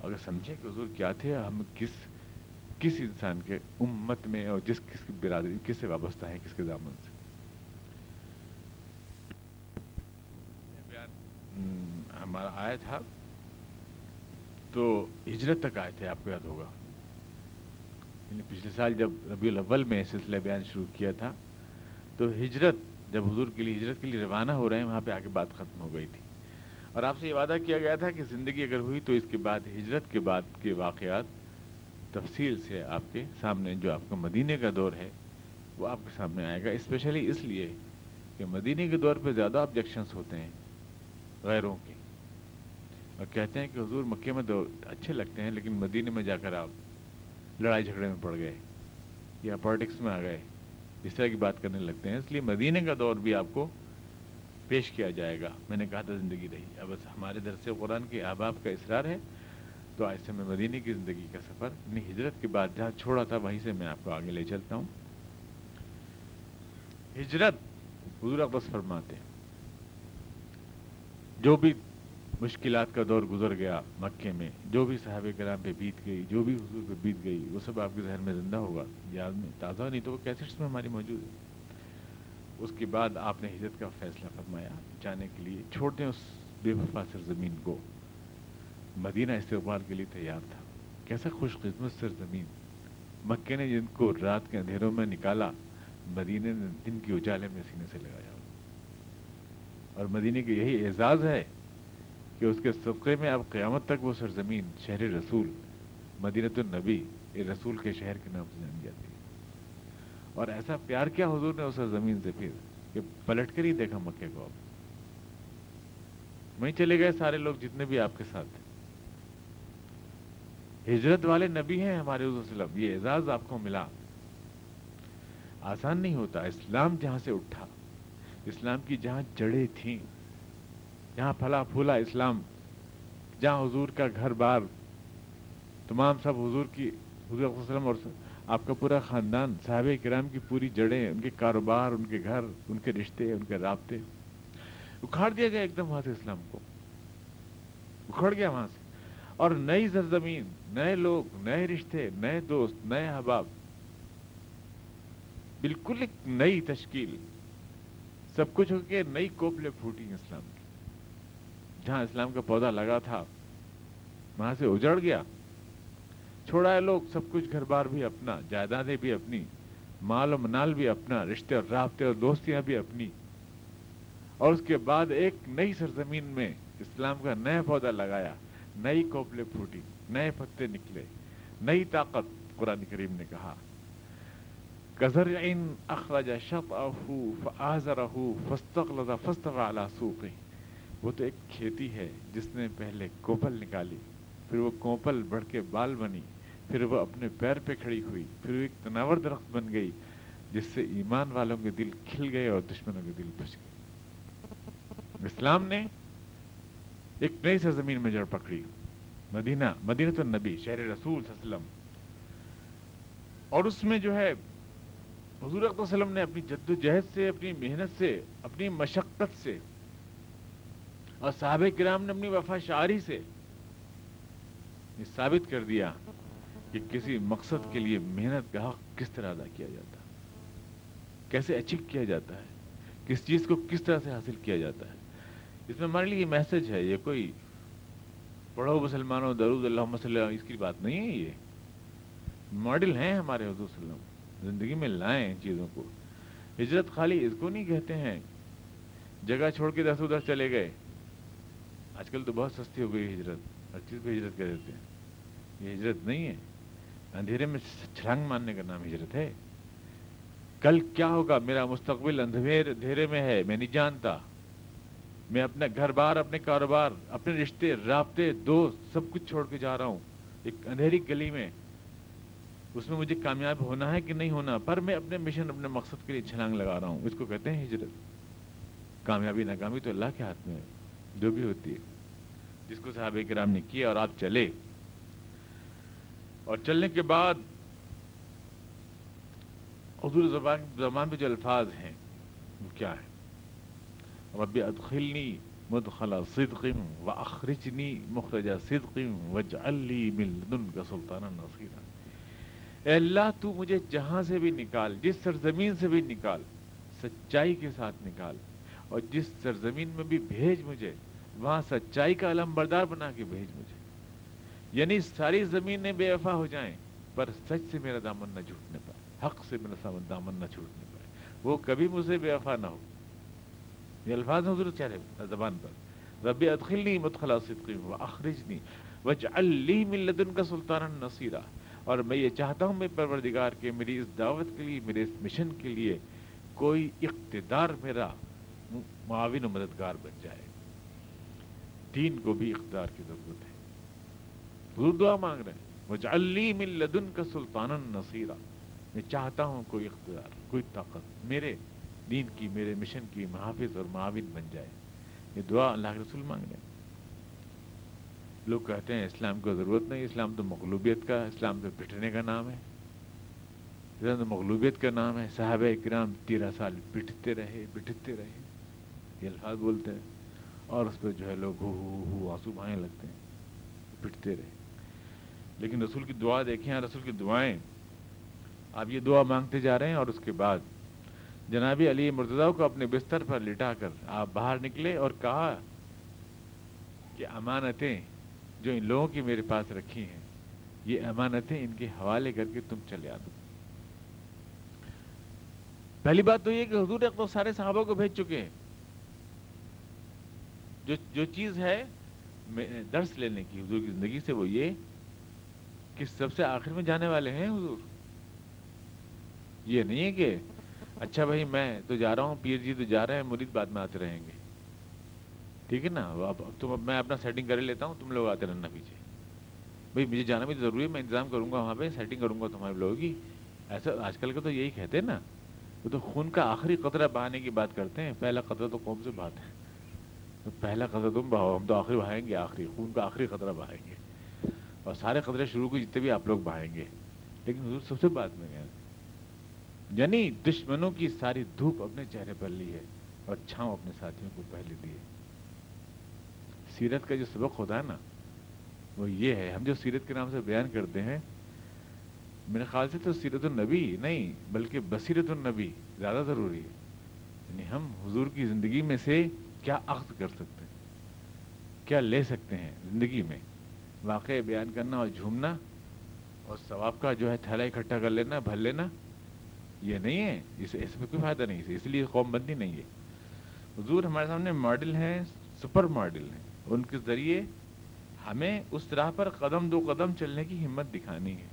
اگر سمجھیں کہ حضور کیا تھے، ہم کس کس انسان کے امت میں اور جس، کس کی برادری، کس سے وابستہ ہے کس کے دامن سے؟ ہمارا آیا تھا، تو ہجرت تک آئے تھے، آپ کو یاد ہوگا۔ یعنی پچھلے سال جب ربیع الاول میں سلسلہ بیان شروع کیا تھا، تو ہجرت، جب حضور کے لیے، ہجرت کے لیے روانہ ہو رہے ہیں، وہاں پہ آ کے بات ختم ہو گئی تھی۔ اور آپ سے یہ وعدہ کیا گیا تھا کہ زندگی اگر ہوئی تو اس کے بعد، ہجرت کے بعد کے واقعات تفصیل سے آپ کے سامنے، جو آپ کا مدینے کا دور ہے، وہ آپ کے سامنے آئے گا۔ اسپیشلی اس لیے کہ مدینے کے دور پہ زیادہ آبجیکشنس ہوتے ہیں، غیروں کے۔ اور کہتے ہیں کہ حضور مکے میں تو اچھے لگتے ہیں، لیکن مدینے میں جا کر آپ لڑائی جھگڑے میں پڑ گئے یا پالیٹکس میں آ گئے، اس طرح کی بات کرنے لگتے ہیں۔ اس لیے مدینے کا دور بھی آپ کو پیش کیا جائے گا۔ میں نے کہا تھا زندگی رہی۔ اب بس ہمارے درس قرآن کے احباب کا اصرار ہے، تو آج سے میں مدینے کی زندگی کا سفر اپنی ہجرت کے بعد جہاں چھوڑا تھا، وہیں سے میں آپ کو آگے لے چلتا ہوں۔ ہجرت حضور اقبص فرماتے ہیں۔ جو بھی مشکلات کا دور گزر گیا مکے میں۔ جو بھی صحابہ کرام پہ بیت گئی، جو بھی حضور پہ بیت گئی، وہ سب آپ کے ذہن میں زندہ ہوگا۔ یاد میں تازہ نہیں تو وہ کیسٹس میں ہماری موجود ہے؟ اس کے بعد آپ نے ہجرت کا فیصلہ فرمایا۔ جانے کے لیے چھوڑ دیں اس بے وفا سرزمین کو۔ مدینہ استقبال کے لیے تیار تھا۔ کیسا خوش قسمت سرزمین۔ مکے نے جن کو رات کے اندھیروں میں نکالا مدینے نے دن کی اجالے میں سینے سے لگایا۔ اور مدینے کے یہی اعزاز ہے کہ اس کے صدقے میں اب قیامت تک وہ سرزمین شہر رسول مدینت النبی رسول کے شہر کے نام سے جانی جاتی ہے۔ اور ایسا پیار کیا حضور نے اس سرزمین سے پھر کہ پلٹ کر ہی دیکھا مکے کو اب۔ وہیں چلے گئے سارے لوگ جتنے بھی آپ کے ساتھ تھے۔ ہجرت والے نبی ہیں ہمارے حضور وسلم، یہ اعزاز آپ کو ملا۔ آسان نہیں ہوتا اسلام جہاں سے اٹھا، اسلام کی جہاں جڑیں تھیں۔ جہاں پھلا پھولا اسلام، جہاں حضور کا گھر بار، تمام سب حضور کی، حضور وسلم اور آپ کا پورا خاندان، صحابہ کرام کی پوری جڑیں، ان کے کاروبار، ان کے گھر، ان کے رشتے، ان کے رابطے۔ اکھاڑ دیا گیا ایک دم وہاں سے اسلام کو۔ اکھڑ گیا وہاں سے۔ اور نئی سرزمین، نئے لوگ، نئے رشتے، نئے دوست، نئے احباب۔ بالکل ایک نئی تشکیل۔ سب کچھ ہو کے نئی کوپلے پھوٹی اسلام۔ جہاں اسلام کا پودا لگا تھا، وہاں سے اجڑ گیا۔ چھوڑا ہے لوگ سب کچھ گھر بار بھی اپنا، جائیدادیں بھی اپنی، مال و منال بھی اپنا، رشتے اور رابطے اور دوستیاں بھی اپنی۔ اور اس کے بعد ایک نئی سرزمین میں اسلام کا نیا پودا لگایا، نئی کوپلے پھوٹی، نئے پتے نکلے، نئی طاقت قرآن کریم نے کہا۔ کزر اخراج شپ اہو فستق لذا فست سوقی وہ تو ایک کھیتی ہے جس نے پہلے کوپل نکالی، پھر وہ کوپل بڑھ کے بال بنی، پھر وہ اپنے پیر پہ کھڑی ہوئی، پھر وہ ایک تناور درخت بن گئی، جس سے ایمان والوں کے دل کھل گئے اور دشمنوں کے دل بچ گئے۔ اسلام نے ایک نئی سرزمین میں جڑ پکڑی۔ مدینہ مدینہ تو نبی شہر رسول صلی اللہ علیہ وسلم۔ اور اس میں جو ہے، حضور اکبر وسلم نے اپنی جد و جہد سے، اپنی محنت سے، اپنی مشقت سے اور صحابہ کرام نے اپنی وفا شعری سے یہ ثابت کر دیا کہ کسی مقصد کے لیے محنت کا حق کس طرح ادا کیا جاتا ہے؟ کیسے اچیو کیا جاتا ہے؟ کس چیز کو کس طرح سے حاصل کیا جاتا ہے؟ اس میں ہمارے لیے یہ میسج ہے، یہ کوئی پڑھو مسلمانوں، درود اللہ صلی اللہ اس کی بات نہیں ہے یہ۔ ماڈل ہیں ہمارے حضور صلی اللہ علیہ وسلم۔ زندگی میں لائیں ان چیزوں کو۔ ہجرت خالی اس کو نہیں کہتے ہیں۔ جگہ چھوڑ کے دس ادھر چلے گئے۔ آج کل تو بہت سستی ہو گئی ہجرت، ہر چیز کو ہجرت کہہ دیتے ہیں۔ یہ ہجرت نہیں ہے۔ اندھیرے میں چھلانگ ماننے کا نام ہجرت ہے۔ کل کیا ہوگا؟ میرا مستقبل اندھیر اندھیرے میں ہے، میں نہیں جانتا۔ میں اپنا گھر بار اپنے کاروبار، اپنے رشتے، رابطے، دوست، سب کچھ چھوڑ کے جا رہا ہوں۔ ایک اندھیری گلی میں۔ اس میں مجھے کامیاب ہونا ہے کہ نہیں ہونا؟ پر میں اپنے مشن، اپنے مقصد کے لیے چھلانگ لگا رہا ہوں۔ اس کو کہتے ہیں ہجرت۔ کامیابی، ناکامی تو اللہ کے ہاتھ میں ہے۔ جو بھی ہوتی ہے۔ جس کو صحابہ کرام نے کیا اور آپ چلے۔ اور چلنے کے بعد حضور زبان زبان پہ جو الفاظ ہیں، وہ کیا ہے ربی ادخلنی مدخل صدق و اخرجنی مخرج صدق وجعل لی من لدنک سلطانا نصیرا اے اللہ، تو مجھے جہاں سے بھی نکال، جس سرزمین سے بھی نکال، سچائی کے ساتھ نکال۔ اور جس سرزمین میں بھی بھیج مجھے، وہاں سچائی کا علم بردار بنا کے بھیج مجھے۔ یعنی ساری زمینیں بے وفا ہو جائیں، پر سچ سے میرا دامن نہ جھوٹنے پائے حق سے میرا دامن نہ چھوٹنے پائے وہ کبھی مجھ سے بے وفا نہ ہو۔ یہ الفاظ حضور چہرے زبان پر۔ رب ادخلنی مدخلا صدقی و اخرجنی وجعل لی من لدن کا سلطان نصیرہ اور میں یہ چاہتا ہوں میں پروردگار کے میری اس دعوت کے لیے، میرے اس مشن کے لیے کوئی اقتدار میرا معاون و مددگار بن جائے۔ دین کو بھی اقتدار کی ضرورت ہے۔ حضور دعا مانگ رہے ہیں۔ وجعل من لدن کا سلطان نصیرہ میں چاہتا ہوں کوئی اقتدار، کوئی طاقت میرے دین کی، میرے مشن کی محافظ اور معاون بن جائے۔ یہ دعا اللہ کے رسول مانگ رہے ہیں۔ لوگ کہتے ہیں اسلام کو ضرورت نہیں، اسلام تو مغلوبیت کا، اسلام تو پٹنے کا نام ہے۔ اسلام تو مغلوبیت کا نام ہے۔ صحابہ کرام تیرہ سال پٹتے رہے پٹتے رہے۔ یہ الفاظ بولتے ہیں اور اس پہ جو ہے لوگ ہو ہو ہو آنسو بھائیں لگتے ہیں، پٹتے رہے۔ لیکن رسول کی دعا دیکھیں رسول کی دعائیں۔ آپ یہ دعا مانگتے جا رہے ہیں اور اس کے بعد جنابی علی مرتضی کو اپنے بستر پر لٹا کر آپ باہر نکلے اور کہا کہ امانتیں جو ان لوگوں کی میرے پاس رکھی ہیں، یہ امانتیں ان کے حوالے کر کے تم چلے آ دو۔ پہلی بات تو یہ کہ حضور تو سارے صحابہ کو بھیج چکے ہیں۔ جو جو چیز ہے درس لینے کی، حضور کی زندگی سے وہ یہ کہ سب سے آخر میں جانے والے ہیں حضور۔ یہ نہیں ہے کہ اچھا بھائی میں تو جا رہا ہوں، پیر جی تو جا رہے ہیں، مرید بعد میں آتے رہیں گے۔ ٹھیک ہے نا؟ اب تم میں اپنا سیٹنگ کر لیتا ہوں، تم لوگ آتے رہنا پیچھے۔ بھائی مجھے جانا بھی ضروری ہے، میں انتظام کروں گا وہاں پہ سیٹنگ کروں گا تمہارے لوگوں کی۔ ایسا آج کل کا تو یہی کہتے ہیں نا، وہ تو خون کا آخری قطرہ بہانے کی بات کرتے ہیں، پہلا قطرہ تو قوم سے بات ہے پہلا قطرہ تم بہاؤ، ہم تو آخری بہائیں گے، آخری خون کا آخری قطرہ بہائیں گے۔ اور سارے قطرے شروع کو جتنے بھی آپ لوگ بہائیں گے۔ لیکن حضور سب سے بات میں گیا یعنی دشمنوں کی ساری دھوپ اپنے چہرے پر لی ہے اور چھاؤں اپنے ساتھیوں کو پہلے دی ہے۔ سیرت کا جو سبق ہوتا ہے نا، وہ یہ ہے، ہم جو سیرت کے نام سے بیان کرتے ہیں، میرے خیال سے تو سیرت النبی نہیں، بلکہ بصیرت النبی زیادہ ضروری ہے۔ یعنی ہم حضور کی زندگی میں سے کیا عقد کر سکتے ہیں؟ کیا لے سکتے ہیں زندگی میں؟ واقع بیان کرنا اور جھومنا اور ثواب کا جو ہے تھیلا اکٹھا کر لینا، بھر لینا، یہ نہیں ہے۔ اس اس میں کوئی فائدہ نہیں ہے اس لیے قوم بندی نہیں ہے۔ حضور ہمارے سامنے ماڈل ہیں، سپر ماڈل ہیں۔ ان کے ذریعے ہمیں اس راہ پر قدم دو قدم چلنے کی ہمت دکھانی ہے۔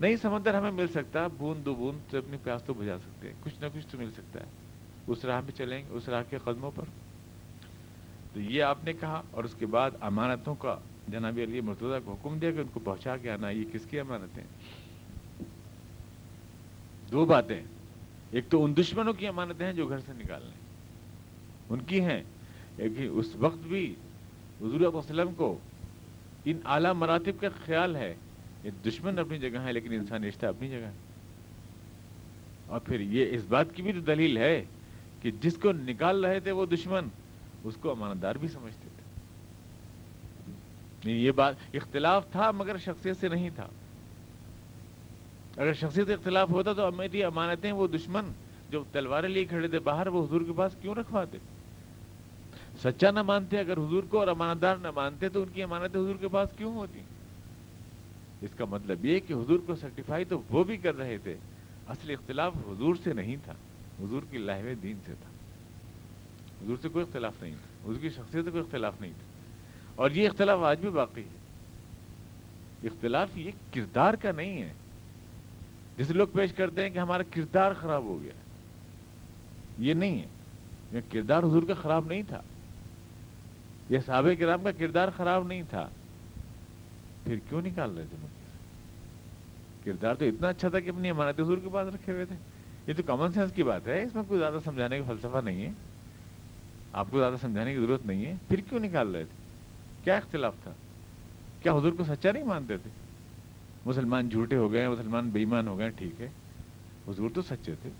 نہیں سمندر ہمیں مل سکتا، بوند دو بوند سے اپنی پیاس تو بجا سکتے ہیں، کچھ نہ کچھ تو مل سکتا ہے۔ اس راہ پہ چلیں گے، اس راہ کے قدموں پر۔ تو یہ آپ نے کہا اور اس کے بعد امانتوں کا جناب علی مرتضیٰ کو حکم دیا کہ ان کو پہنچا کے آنا، یہ کس کی امانتیں دو باتیں۔ ایک تو ان دشمنوں کی امانتیں ہیں جو گھر سے نکال لیں۔ ان کی ہیں۔ ایک اس وقت بھی حضور علیہ وسلم کو ان اعلیٰ مراتب کا خیال ہے یہ دشمن اپنی جگہ ہے لیکن انسان رشتہ اپنی جگہ ہے۔ اور پھر یہ اس بات کی بھی تو دلیل ہے کہ جس کو نکال رہے تھے وہ دشمن، اس کو امانت دار بھی سمجھتے تھے۔ یعنی یہ بات اختلاف تھا مگر شخصیت سے نہیں تھا۔ اگر شخصیت اختلاف ہوتا تو میری امانتیں وہ دشمن جو تلواریں لیے کھڑے تھے باہر وہ حضور کے پاس کیوں رکھواتے؟ سچا نہ مانتے، اگر حضور کو اور امانت دار نہ مانتے تو ان کی امانتیں حضور کے پاس کیوں ہوتی؟ اس کا مطلب یہ کہ حضور کو سرٹیفائی تو وہ بھی کر رہے تھے۔ اصل اختلاف حضور سے نہیں تھا۔ حضور کی لاہو دین سے تھا۔ حضور سے کوئی اختلاف نہیں تھا۔ حضور کی شخصیت سے کوئی اختلاف نہیں تھا۔ اور یہ اختلاف آج بھی باقی ہے۔ اختلاف یہ کردار کا نہیں ہے۔ جسے لوگ پیش کرتے ہیں کہ ہمارا کردار خراب ہو گیا یہ نہیں ہے۔ یہ کردار حضور کا خراب نہیں تھا۔ یہ صحابہ کرام کا کردار خراب نہیں تھا۔ پھر کیوں نکال رہے تھے مجھے کردار تو اتنا اچھا تھا کہ اپنی امانت حضور کے پاس رکھے ہوئے تھے۔ یہ تو کامن سینس کی بات ہے، اس میں کوئی زیادہ سمجھانے کا فلسفہ نہیں ہے۔ آپ کو زیادہ سمجھانے کی ضرورت نہیں ہے۔ پھر کیوں نکال رہے تھے؟ کیا اختلاف تھا؟ کیا حضور کو سچا نہیں مانتے تھے؟ مسلمان جھوٹے ہو گئے، مسلمان بےمان ہو گئے، ٹھیک ہے۔ حضور تو سچے تھے،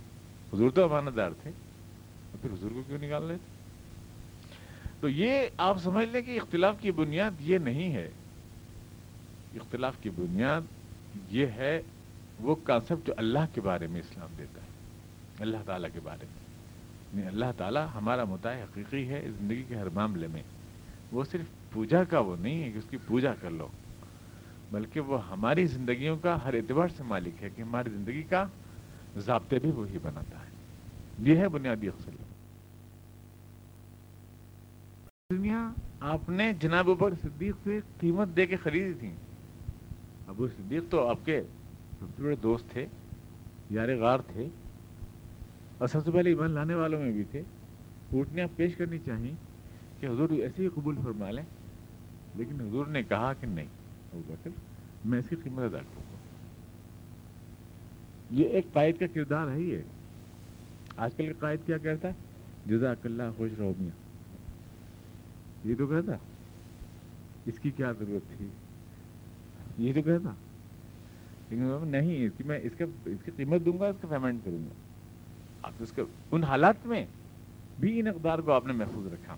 حضور تو امانت دار تھے۔ اور پھر حضور کو کیوں نکال رہے تھے؟ تو یہ آپ سمجھ لیں کہ اختلاف کی بنیاد یہ نہیں ہے۔ اختلاف کی بنیاد یہ ہے وہ کانسیپٹ جو اللہ کے بارے میں اسلام دیتا ہے۔ اللہ تعالیٰ کے بارے میں۔ یعنی اللہ تعالیٰ ہمارا متع حقیقی ہے زندگی کے ہر معاملے میں۔ وہ صرف پوجا کا وہ نہیں ہے کہ اس کی پوجا کر لو، بلکہ وہ ہماری زندگیوں کا ہر اعتبار سے مالک ہے کہ ہماری زندگی کا ضابطے بھی وہی بناتا ہے۔ یہ ہے بنیادی اصل دنیا آپ نے جناب اوپر صدیق سے قیمت دے کے خریدی تھی۔ ابو صدیق تو آپ کے سب سے بڑے دوست تھے، یار غار تھے۔ اور سب سے پہلے ایمان لانے والوں میں بھی تھے۔ پوٹنے آپ پیش کرنی چاہیں کہ حضور ایسے ہی قبول فرما لیں۔ لیکن حضور نے کہا کہ نہیں میں اس کی قیمت ادا کروں گا۔ یہ ایک قائد کا کردار ہے یہ آج کل کا قائد کیا کہتا ہے؟ جزاک اللہ خوش رہو میاں یہ تو کہتا اس کی کیا ضرورت تھی؟ یہ تو کہتا لیکن نہیں، اس کی میں، اس کا، اس کی قیمت دوں گا، اس کا پیمنٹ کروں گا۔ آپ اس کے ان حالات میں بھی ان اقدار کو آپ نے محفوظ رکھا۔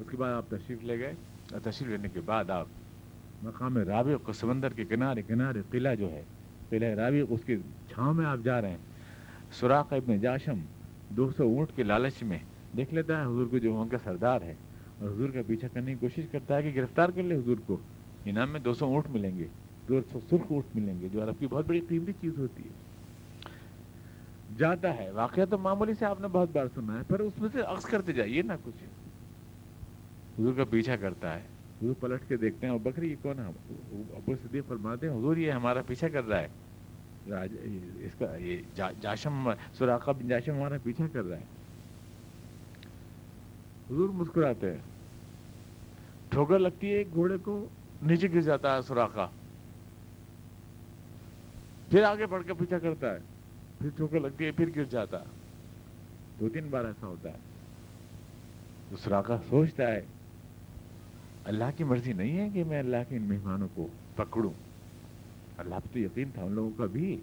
اس کے بعد آپ تشریف لے گئے۔ اور تشریف لینے کے بعد آپ مقام رابع کو سمندر کے کنارے کنارے قلعہ جو ہے، قلعہ رابع، اس کے چھاؤں میں آپ جا رہے ہیں۔ سوراخ ابن جاشم دو سو اونٹ کے لالچ میں دیکھ لیتا ہے حضور کو جو ان کا سردار ہے اور حضور کا پیچھا کرنے کی کوشش کرتا ہے کہ گرفتار کر لے حضور کو۔ انعام میں دو سو اونٹ ملیں گے، دو سو سرخ اونٹ ملیں گے، جو عرب کی بہت بڑی قیمتی چیز ہوتی ہے۔ جاتا ہے۔ واقعہ تو معمولی سے آپ نے بہت بار سنا ہے، پر اس میں سے عکس کرتے جائیے نا کچھ۔ حضور کا پیچھا کرتا ہے۔ حضور پلٹ کے دیکھتے ہیں اور بکری یہ کون ہے؟ ابو صدیق فرماتے ہیں، حضور یہ ہمارا پیچھا کر رہا ہے۔ اس کا یہ جاشم سوراخا بن جاشم ہمارا پیچھا کر رہا ہے۔ حضور مسکراتے ہیں۔ ٹھوکر لگتی ہے گھوڑے کو نیچے گر جاتا ہے سوراخا پھر آگے بڑھ کے پیچھا کرتا ہے۔ پھر ٹھوکر لگتی ہے پھر گر جاتا۔ دو تین بار ایسا ہوتا ہے۔ دوسرا کا سوچتا ہے، اللہ کی مرضی نہیں ہے کہ میں اللہ کے ان مہمانوں کو پکڑوں۔ اللہ پہ تو یقین تھا ان لوگوں کا بھی۔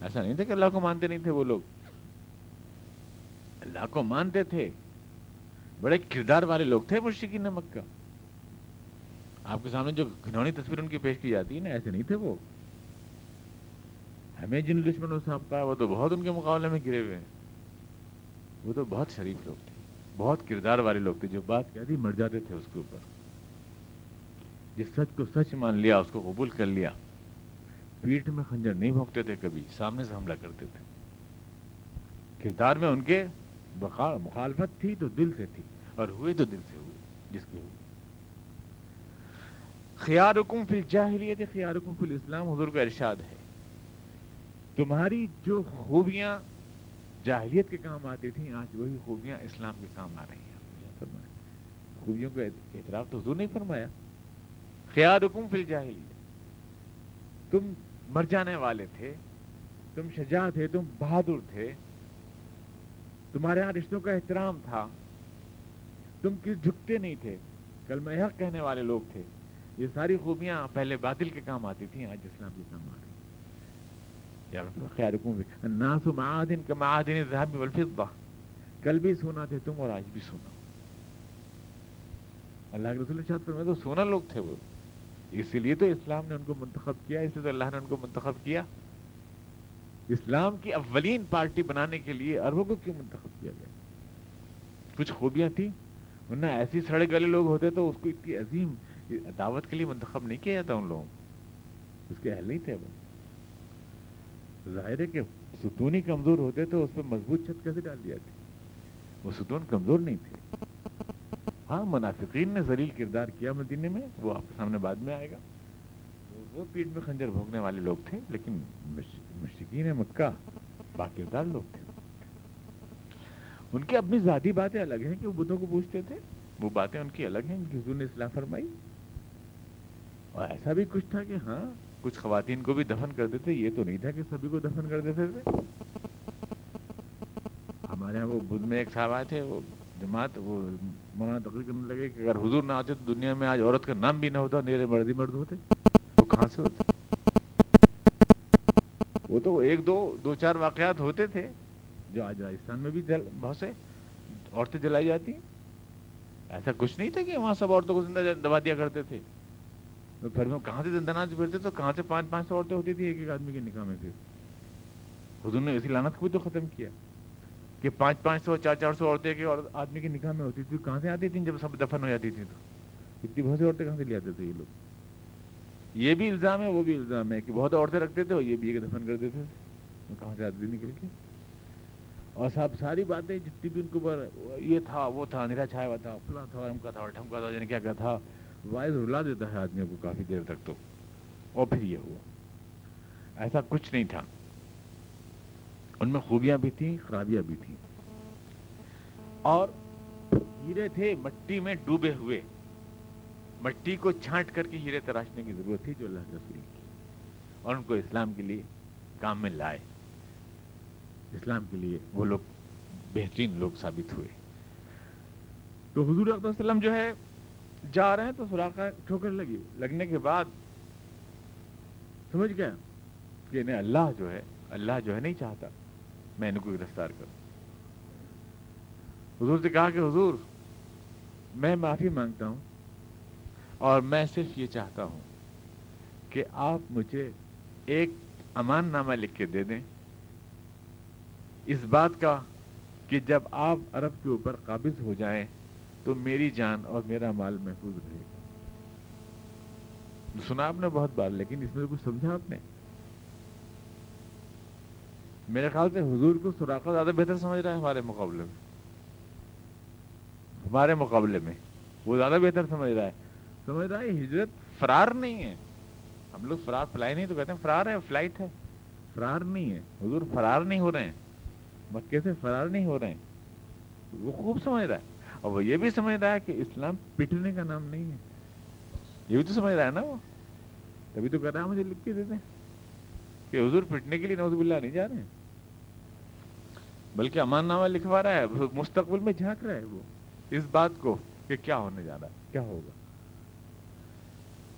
ایسا نہیں تھا کہ اللہ کو مانتے نہیں تھے وہ لوگ۔ اللہ کو مانتے تھے۔ بڑے کردار والے لوگ تھے مرشکی نمک کا آپ کے سامنے جو گھنونی تصویر ان کی پیش کی جاتی ہے نا، ایسے نہیں تھے وہ۔ ہمیں جن دشمنوں سے آپ کا وہ تو بہت ان کے مقابلے میں گرے ہوئے ہیں۔ وہ تو بہت شریف لوگ تھے، بہت کردار والے لوگ تھے، جو بات کہتی مر جاتے تھے اس کے اوپر۔ جس سچ کو سچ مان لیا، اس کو قبول کر لیا۔ پیٹھ میں خنجر نہیں بھونکتے تھے کبھی، سامنے سے حملہ کرتے تھے۔ کردار میں ان کے مخالفت تھی تو دل سے تھی، اور ہوئے تو دل سے ہوئے، جس کے ہوئے۔ خیارکم فی الجاہلیت، خیارکم فی الاسلام، حضور کا ارشاد ہے۔ تمہاری جو خوبیاں جاہلیت کے کام آتی تھیں، آج وہی خوبیاں اسلام کے کام آ رہی ہیں۔ خوبیوں کا اعتراف تو حضور نہیں فرمایا خیال حکم فل جاہل تم مر جانے والے تھے، تم شجاع تھے، تم بہادر تھے۔ تمہارے یہاں رشتوں کا احترام تھا۔ تم کس جھکتے نہیں تھے کل میں حق کہنے والے لوگ تھے۔ یہ ساری خوبیاں پہلے باطل کے کام آتی تھیں، آج اسلام کے کام آ رہی خیال ناسو معادن کا معادن ذهب والفضہ کل بھی سونا تھے، تم اور آج بھی سونا. اللہ کے رسول شاید فرمائے تو سونا لوگ تھے وہ. اسی لیے تو اسلام نے ان کو منتخب کیا اس لیے تو اللہ نے ان کو منتخب کیا. اسلام کی اولین پارٹی بنانے کے لیے عربوں کو کیوں منتخب کیا گیا؟ کچھ خوبیاں تھیں، ورنہ ایسی سڑک والے لوگ ہوتے تو اس کو اتنی عظیم دعوت کے لیے منتخب نہیں کیا جاتا ان لوگوں اس کے اہل نہیں تھے وہ. ظاہر ہے کہ ستون ہی کمزور ہوتے تو اس پہ مضبوط چھت کیسے ڈال دیا تھی؟ وہ ستون کمزور نہیں تھے۔ ہاں منافقین نے زلیل کردار کیا مدینے میں، وہ آپ کے سامنے بعد میں آئے گا۔ وہ پیٹ میں خنجر بھوگنے والے لوگ تھے، لیکن مشرقین مکہ باکردار لوگ تھے۔ ان کی اپنی ذاتی باتیں الگ ہیں کہ وہ بدھوں کو پوچھتے تھے۔ وہ باتیں ان کی الگ ہیں کہ حضور نے اصلاح فرمائی۔ اور ایسا بھی کچھ تھا کہ ہاں کچھ خواتین کو بھی دفن کر دیتے، یہ تو نہیں تھا کہ سبھی کو دفن کر دیتے تھے۔ ہمارے یہاں وہ بدھ میں ایک صاحب آئے تھے، وہ جماعت، وہ مولانا تقریر کرنے لگے کہ اگر حضور نہ آتے تو دنیا میں آج عورت کا نام بھی نہ ہوتا میرے مردی مرد ہوتے۔ وہ کہاں سے ہوتے؟ وہ تو ایک دو دو چار واقعات ہوتے تھے جو آج راجستھان میں بھی جل، بہت سے عورتیں جلائی جاتی۔ ایسا کچھ نہیں تھا کہ وہاں سب عورتوں کو زندہ دبا دیا کرتے تھے۔ تو پھر میں کہاں سے زندہ ناچ پھرتے تو کہاں سے پانچ پانچ سو عورتیں ہوتی تھی ایک ایک آدمی کے نکاح میں پھر حضور نے اسی لانت کو بھی تو ختم کیا کہ پانچ پانچ سو، چار چار سو عورتیں کے آدمی کے نکاح میں ہوتی تھی کہاں سے آتی تھیں؟ جب سب دفن ہو جاتی تھی تو۔ اتنی بہت سی عورتیں کہاں سے لے آتے تھے یہ لوگ؟ یہ بھی الزام ہے، وہ بھی الزام ہے کہ بہت عورتیں رکھتے تھے اور یہ بھی ایک دفن کرتے تھے۔ کہاں سے آتی تھی؟ نکل کے۔ اور صاحب ساری باتیں جتنی بھی ان کو یہ تھا، وہ تھا اندھیرا چھایا ہوا تھا، فلاں تھا ہم کا تھا ٹھمکا تھا یعنی کیا کیا تھا۔ وائز رلا دیتا ہے آدمیوں کو کافی دیر تک تو۔ اور پھر یہ ہوا۔ ایسا کچھ نہیں تھا۔ ان میں خوبیاں بھی تھیں، خرابیاں بھی تھیں۔ اور ہیرے تھے مٹی میں ڈوبے ہوئے۔ مٹی کو چھانٹ کر کے ہیرے تراشنے کی ضرورت تھی جو اللہ رسول کی۔ اور ان کو اسلام کے لیے کام میں لائے۔ اسلام کے لیے وہ لوگ بہترین لوگ ثابت ہوئے۔ تو حضور اکبر وسلم جو ہے جا رہے ہیں تو سوراخا ٹھوکر لگی۔ لگنے کے بعد سمجھ گیا کہ انہیں اللہ جو ہے، اللہ جو ہے نہیں چاہتا۔ میں ان کو گرفتار کروں۔ حضور سے کہا کہ حضور، میں معافی مانگتا ہوں اور میں صرف یہ چاہتا ہوں کہ آپ مجھے ایک امان نامہ لکھ کے دے دیں۔ اس بات کا کہ جب آپ عرب کے اوپر قابض ہو جائیں تو میری جان اور میرا مال محفوظ رہے گا۔ سنا آپ نے بہت بار، لیکن اس میں کچھ سمجھا آپ نے؟ میرے خیال سے حضور کو سوراخا زیادہ بہتر سمجھ رہا ہے ہمارے مقابلے میں۔ ہمارے مقابلے میں وہ زیادہ بہتر سمجھ رہا ہے۔ سمجھ رہا ہے ہجرت فرار نہیں ہے۔ ہم لوگ فرار فلائی نہیں تو کہتے ہیں فرار ہے، فلائٹ ہے۔ فرار نہیں ہے۔ حضور فرار نہیں ہو رہے ہیں۔ مکے سے فرار نہیں ہو رہے ہیں۔ وہ خوب سمجھ رہا ہے۔ اور وہ یہ بھی سمجھ رہا ہے کہ اسلام پٹنے کا نام نہیں ہے۔ یہ بھی تو سمجھ رہا ہے نا وہ۔ تبھی تو کہہ رہا ہے، مجھے لکھ کے دیتے کہ حضور پٹنے کے لیے نوز باللہ نہیں جا رہے ہیں۔ بلکہ امان نامہ لکھوا رہا ہے، مستقبل میں جھانک رہا ہے وہ۔ اس بات کو کہ کیا ہونے جا رہا ہے، کیا ہوگا۔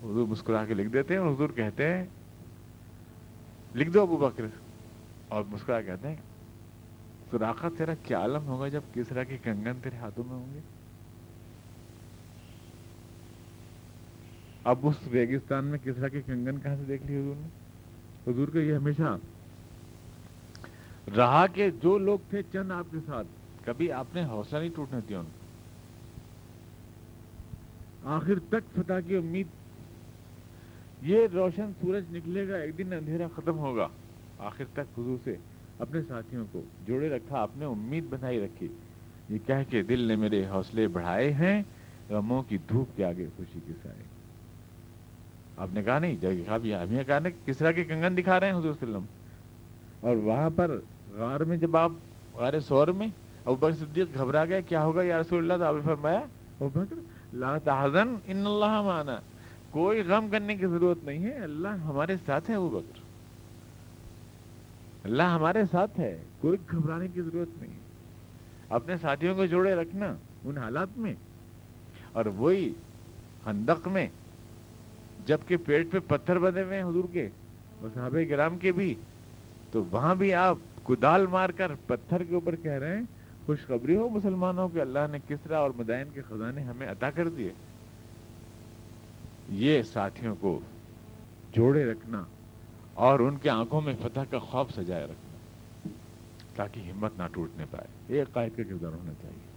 حضور مسکرا کے لکھ دیتے ہیں اور حضور کہتے ہیں، لکھ دو ابو بکر اور مسکرا کہتے ہیں سراخا تیرا کیا عالم ہوگا جب کسرا کے کنگن تیرے ہاتھوں میں ہوں گے؟ اب اس ریگستان میں کسرا کے کنگن کہاں سے دیکھ لی حضور نے؟ حضور کا یہ ہمیشہ رہا کہ جو لوگ تھے چند آپ کے ساتھ، کبھی آپ نے حوصلہ نہیں ٹوٹنے دیا ان آخر تک فتح کی امید، یہ روشن سورج نکلے گا، ایک دن اندھیرا ختم ہوگا۔ آخر تک حضور سے اپنے ساتھیوں کو جوڑے رکھا اپنے امید بنائی رکھی۔ یہ کہہ کے دل نے میرے حوصلے بڑھائے ہیں، غموں کی دھوپ کے آگے خوشی کے سائے۔ آپ نے کہا، نہیں جگہ بھی ہم کہا نا کس طرح کے کنگن دکھا رہے ہیں حضور وسلم؟ اور وہاں پر غار میں، جب آپ غار سور میں، ابو بکر صدیق گھبرا گئے، کیا ہوگا یا رسول اللہ؟ تو آپ نے فرمایا بکر، لا تحزن، ان اللہ مانا کوئی غم کرنے کی ضرورت نہیں ہے، اللہ ہمارے ساتھ ہے وہ بکر۔ اللہ ہمارے ساتھ ہے، کوئی گھبرانے کی ضرورت نہیں۔ اپنے ساتھیوں کو جوڑے رکھنا ان حالات میں۔ اور وہی خندق میں، جبکہ پیٹ پہ پتھر بندے ہوئے ہیں حضور کے اور صحابہ کرام کے بھی۔ تو وہاں بھی آپ کدال مار کر پتھر کے اوپر کہہ رہے ہیں، خوشخبری ہو مسلمانوں کے اللہ نے کس طرح اور مدائن کے خزانے ہمیں عطا کر دیے۔ یہ ساتھیوں کو جوڑے رکھنا۔ اور ان کے آنکھوں میں فتح کا خوف سجائے رکھنا، تاکہ ہمت نہ ٹوٹنے پائے۔ یہ قائد کا کردار ہونا چاہیے۔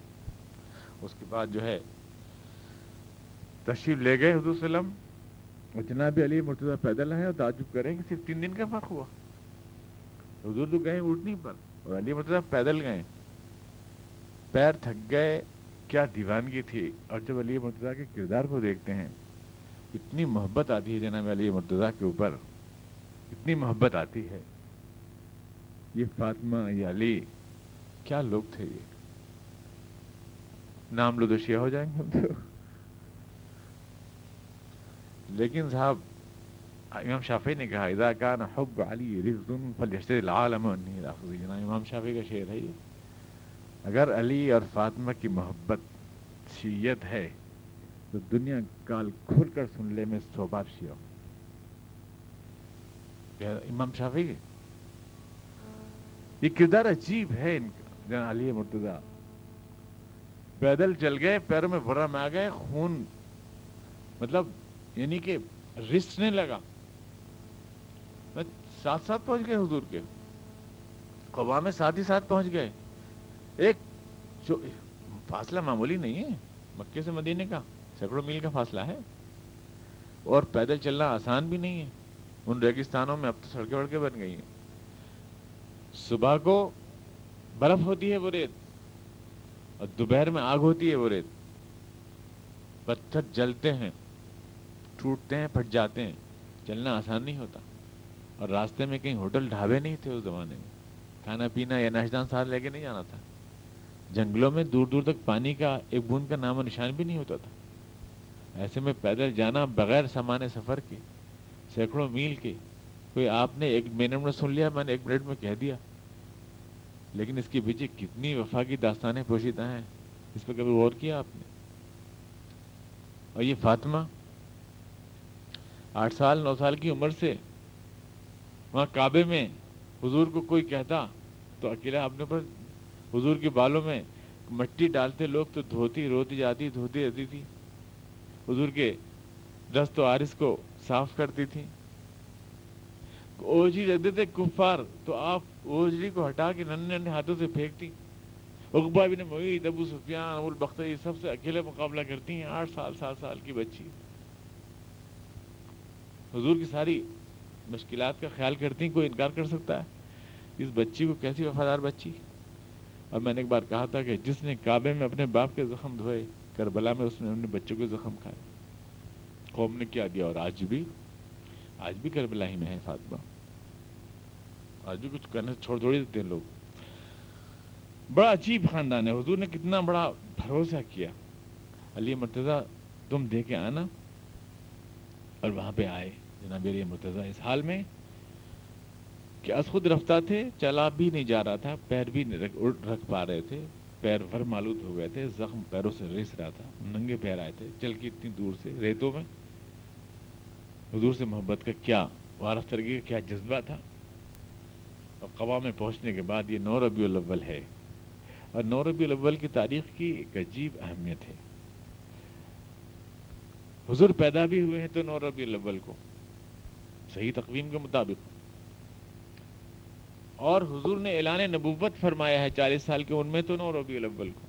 اس کے بعد جو ہے، تشریف لے گئے حضور وسلم۔ اور جناب علی مرتضی پیدل ہے اور تعجب کریں کہ صرف تین دن کا فرق ہوا۔ حضور تو گئے اٹھنی پر اور علی مرتضی پیدل گئے۔ پیر تھک گئے۔ کیا دیوانگی تھی۔ اور جب علی مرتضی کے کردار کو دیکھتے ہیں، اتنی محبت آتی ہے جناب علی مرتضی کے اوپر۔ اتنی محبت آتی ہے۔ یہ فاطمہ، یہ علی، کیا لوگ تھے یہ؟ نام لو تو شیعہ ہو جائیں گے ہم تو۔ لیکن صاحب، امام شافی نے کہا، اذا کان حب علی رزن فلیشتر العالم انی راخذی امام شافی کا شعر ہے یہ۔ اگر علی اور فاطمہ کی محبت شیعت ہے، تو دنیا کال کھل کر سن لے میں سو بار شیعہ امام شافی کے۔ یہ کردار عجیب ہے ان کا، جناب علی مرتضی۔ پیدل چل گئے، پیروں میں برا میں آ گئے، خون۔ مطلب یعنی کہ رسنے لگا۔ میں ساتھ ساتھ پہنچ گئے حضور کے۔ قبا میں ساتھ ہی ساتھ پہنچ گئے۔ ایک جو فاصلہ معمولی نہیں ہے، مکے سے مدینے کا سینکڑوں میل کا فاصلہ ہے۔ اور پیدل چلنا آسان بھی نہیں ہے۔ ان ریگستانوں میں اب تو سڑکیں وڑکیں بن گئی ہیں۔ صبح کو برف ہوتی ہے وہ ریت، اور دوپہر میں آگ ہوتی ہے وہ ریت۔ پتھر جلتے ہیں، ٹوٹتے ہیں، پھٹ جاتے ہیں۔ چلنا آسان نہیں ہوتا۔ اور راستے میں کہیں ہوٹل ڈھابے نہیں تھے اس زمانے میں۔ کھانا پینا یا ناشتہ ساتھ لے کے نہیں جانا تھا۔ جنگلوں میں دور دور تک پانی کا ایک بوند کا نام و نشان بھی نہیں ہوتا تھا۔ ایسے میں پیدل جانا بغیر سامان سفر کے سینکڑوں میل کے۔ کوئی آپ نے ایک منٹ میں سن لیا، میں نے ایک منٹ میں کہہ دیا۔ لیکن اس کے پیچھے کتنی وفا کی داستانیں پوشیدہ ہیں۔ اس پہ کبھی غور کیا آپ نے؟ اور یہ فاطمہ، آٹھ سال، نو سال کی عمر سے وہاں کعبے میں حضور کو کوئی کہتا تو اکیلا اپنے پر حضور کے بالوں میں مٹی ڈالتے لوگ تو دھوتی روتی جاتی، دھوتی رہتی تھی۔ حضور کے دست و عارض کو صاف کرتی تھی اوجھی رکھ دیتے کفار، تو آپ اوجری کو ہٹا کے ننے ننے ہاتھوں سے پھینکتی اقبا بن معید، ابو سفیان، ابو البختری سب سے اکیلے مقابلہ کرتی ہیں، آٹھ سال، سات سال کی بچی۔ حضور کی ساری مشکلات کا خیال کرتی ہیں، کوئی انکار کر سکتا ہے؟ اس بچی کو کیسی وفادار بچی؟ اور میں نے ایک بار کہا تھا کہ جس نے کعبے میں اپنے باپ کے زخم دھوئے، کربلا میں اس نے اپنے بچوں کے زخم کھائے۔ قوم نے کیا دیا اور آج بھی آج بھی کربلا ہی میں ہے فاطمہ۔ آج بھی کچھ کرنے چھوڑ چھوڑی دیتے ہیں لوگ۔ بڑا عجیب خاندان ہے۔ حضور نے کتنا بڑا بھروسہ کیا۔ علی مرتضی تم دے کے آنا اور وہاں پہ آئے۔ جناب علی مرتضی اس حال میں کہ از خود رفتہ تھے چلا بھی نہیں جا رہا تھا پیر بھی نہیں رکھ, رکھ پا رہے تھے۔ پیر بھر معلوم ہو گئے تھے زخم پیروں سے ریس رہا تھا۔ ننگے پیر آئے تھے چل کے اتنی دور سے ریتوں میں۔ حضور سے محبت کا کیا وارف ترگی کا کیا جذبہ تھا؟ اور قوا میں پہنچنے کے بعد یہ نو ربیع الاول ہے۔ اور نو ربیع الاول کی تاریخ کی ایک عجیب اہمیت ہے۔ حضور پیدا بھی ہوئے ہیں تو نو ربیع الاول کو۔ صحیح تقویم کے مطابق۔ اور حضور نے اعلان نبوت فرمایا ہے چالیس سال کے ان میں تو نو ربیع الاول کو۔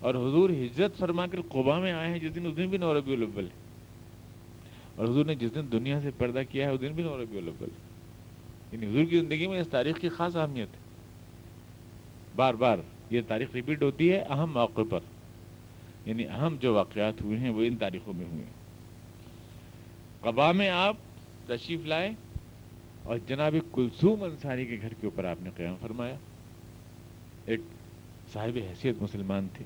اور حضور ہجرت فرما کر قبا میں آئے ہیں جس دن اس دن بھی نو ربیع الاول ہے۔ اور حضور نے جس دن دنیا سے پردہ کیا ہے، اس دن بھی نو ربیع الاول۔ یعنی حضور کی زندگی میں اس تاریخ کی خاص اہمیت ہے۔ بار بار یہ تاریخ ریپیٹ ہوتی ہے اہم موقع پر۔ یعنی اہم جو واقعات ہوئے ہیں، وہ ان تاریخوں میں ہوئے ہیں۔ قبا میں آپ تشریف لائے اور جناب کلثوم انصاری کے گھر کے اوپر آپ نے قیام فرمایا۔ ایک صاحب حیثیت مسلمان تھے۔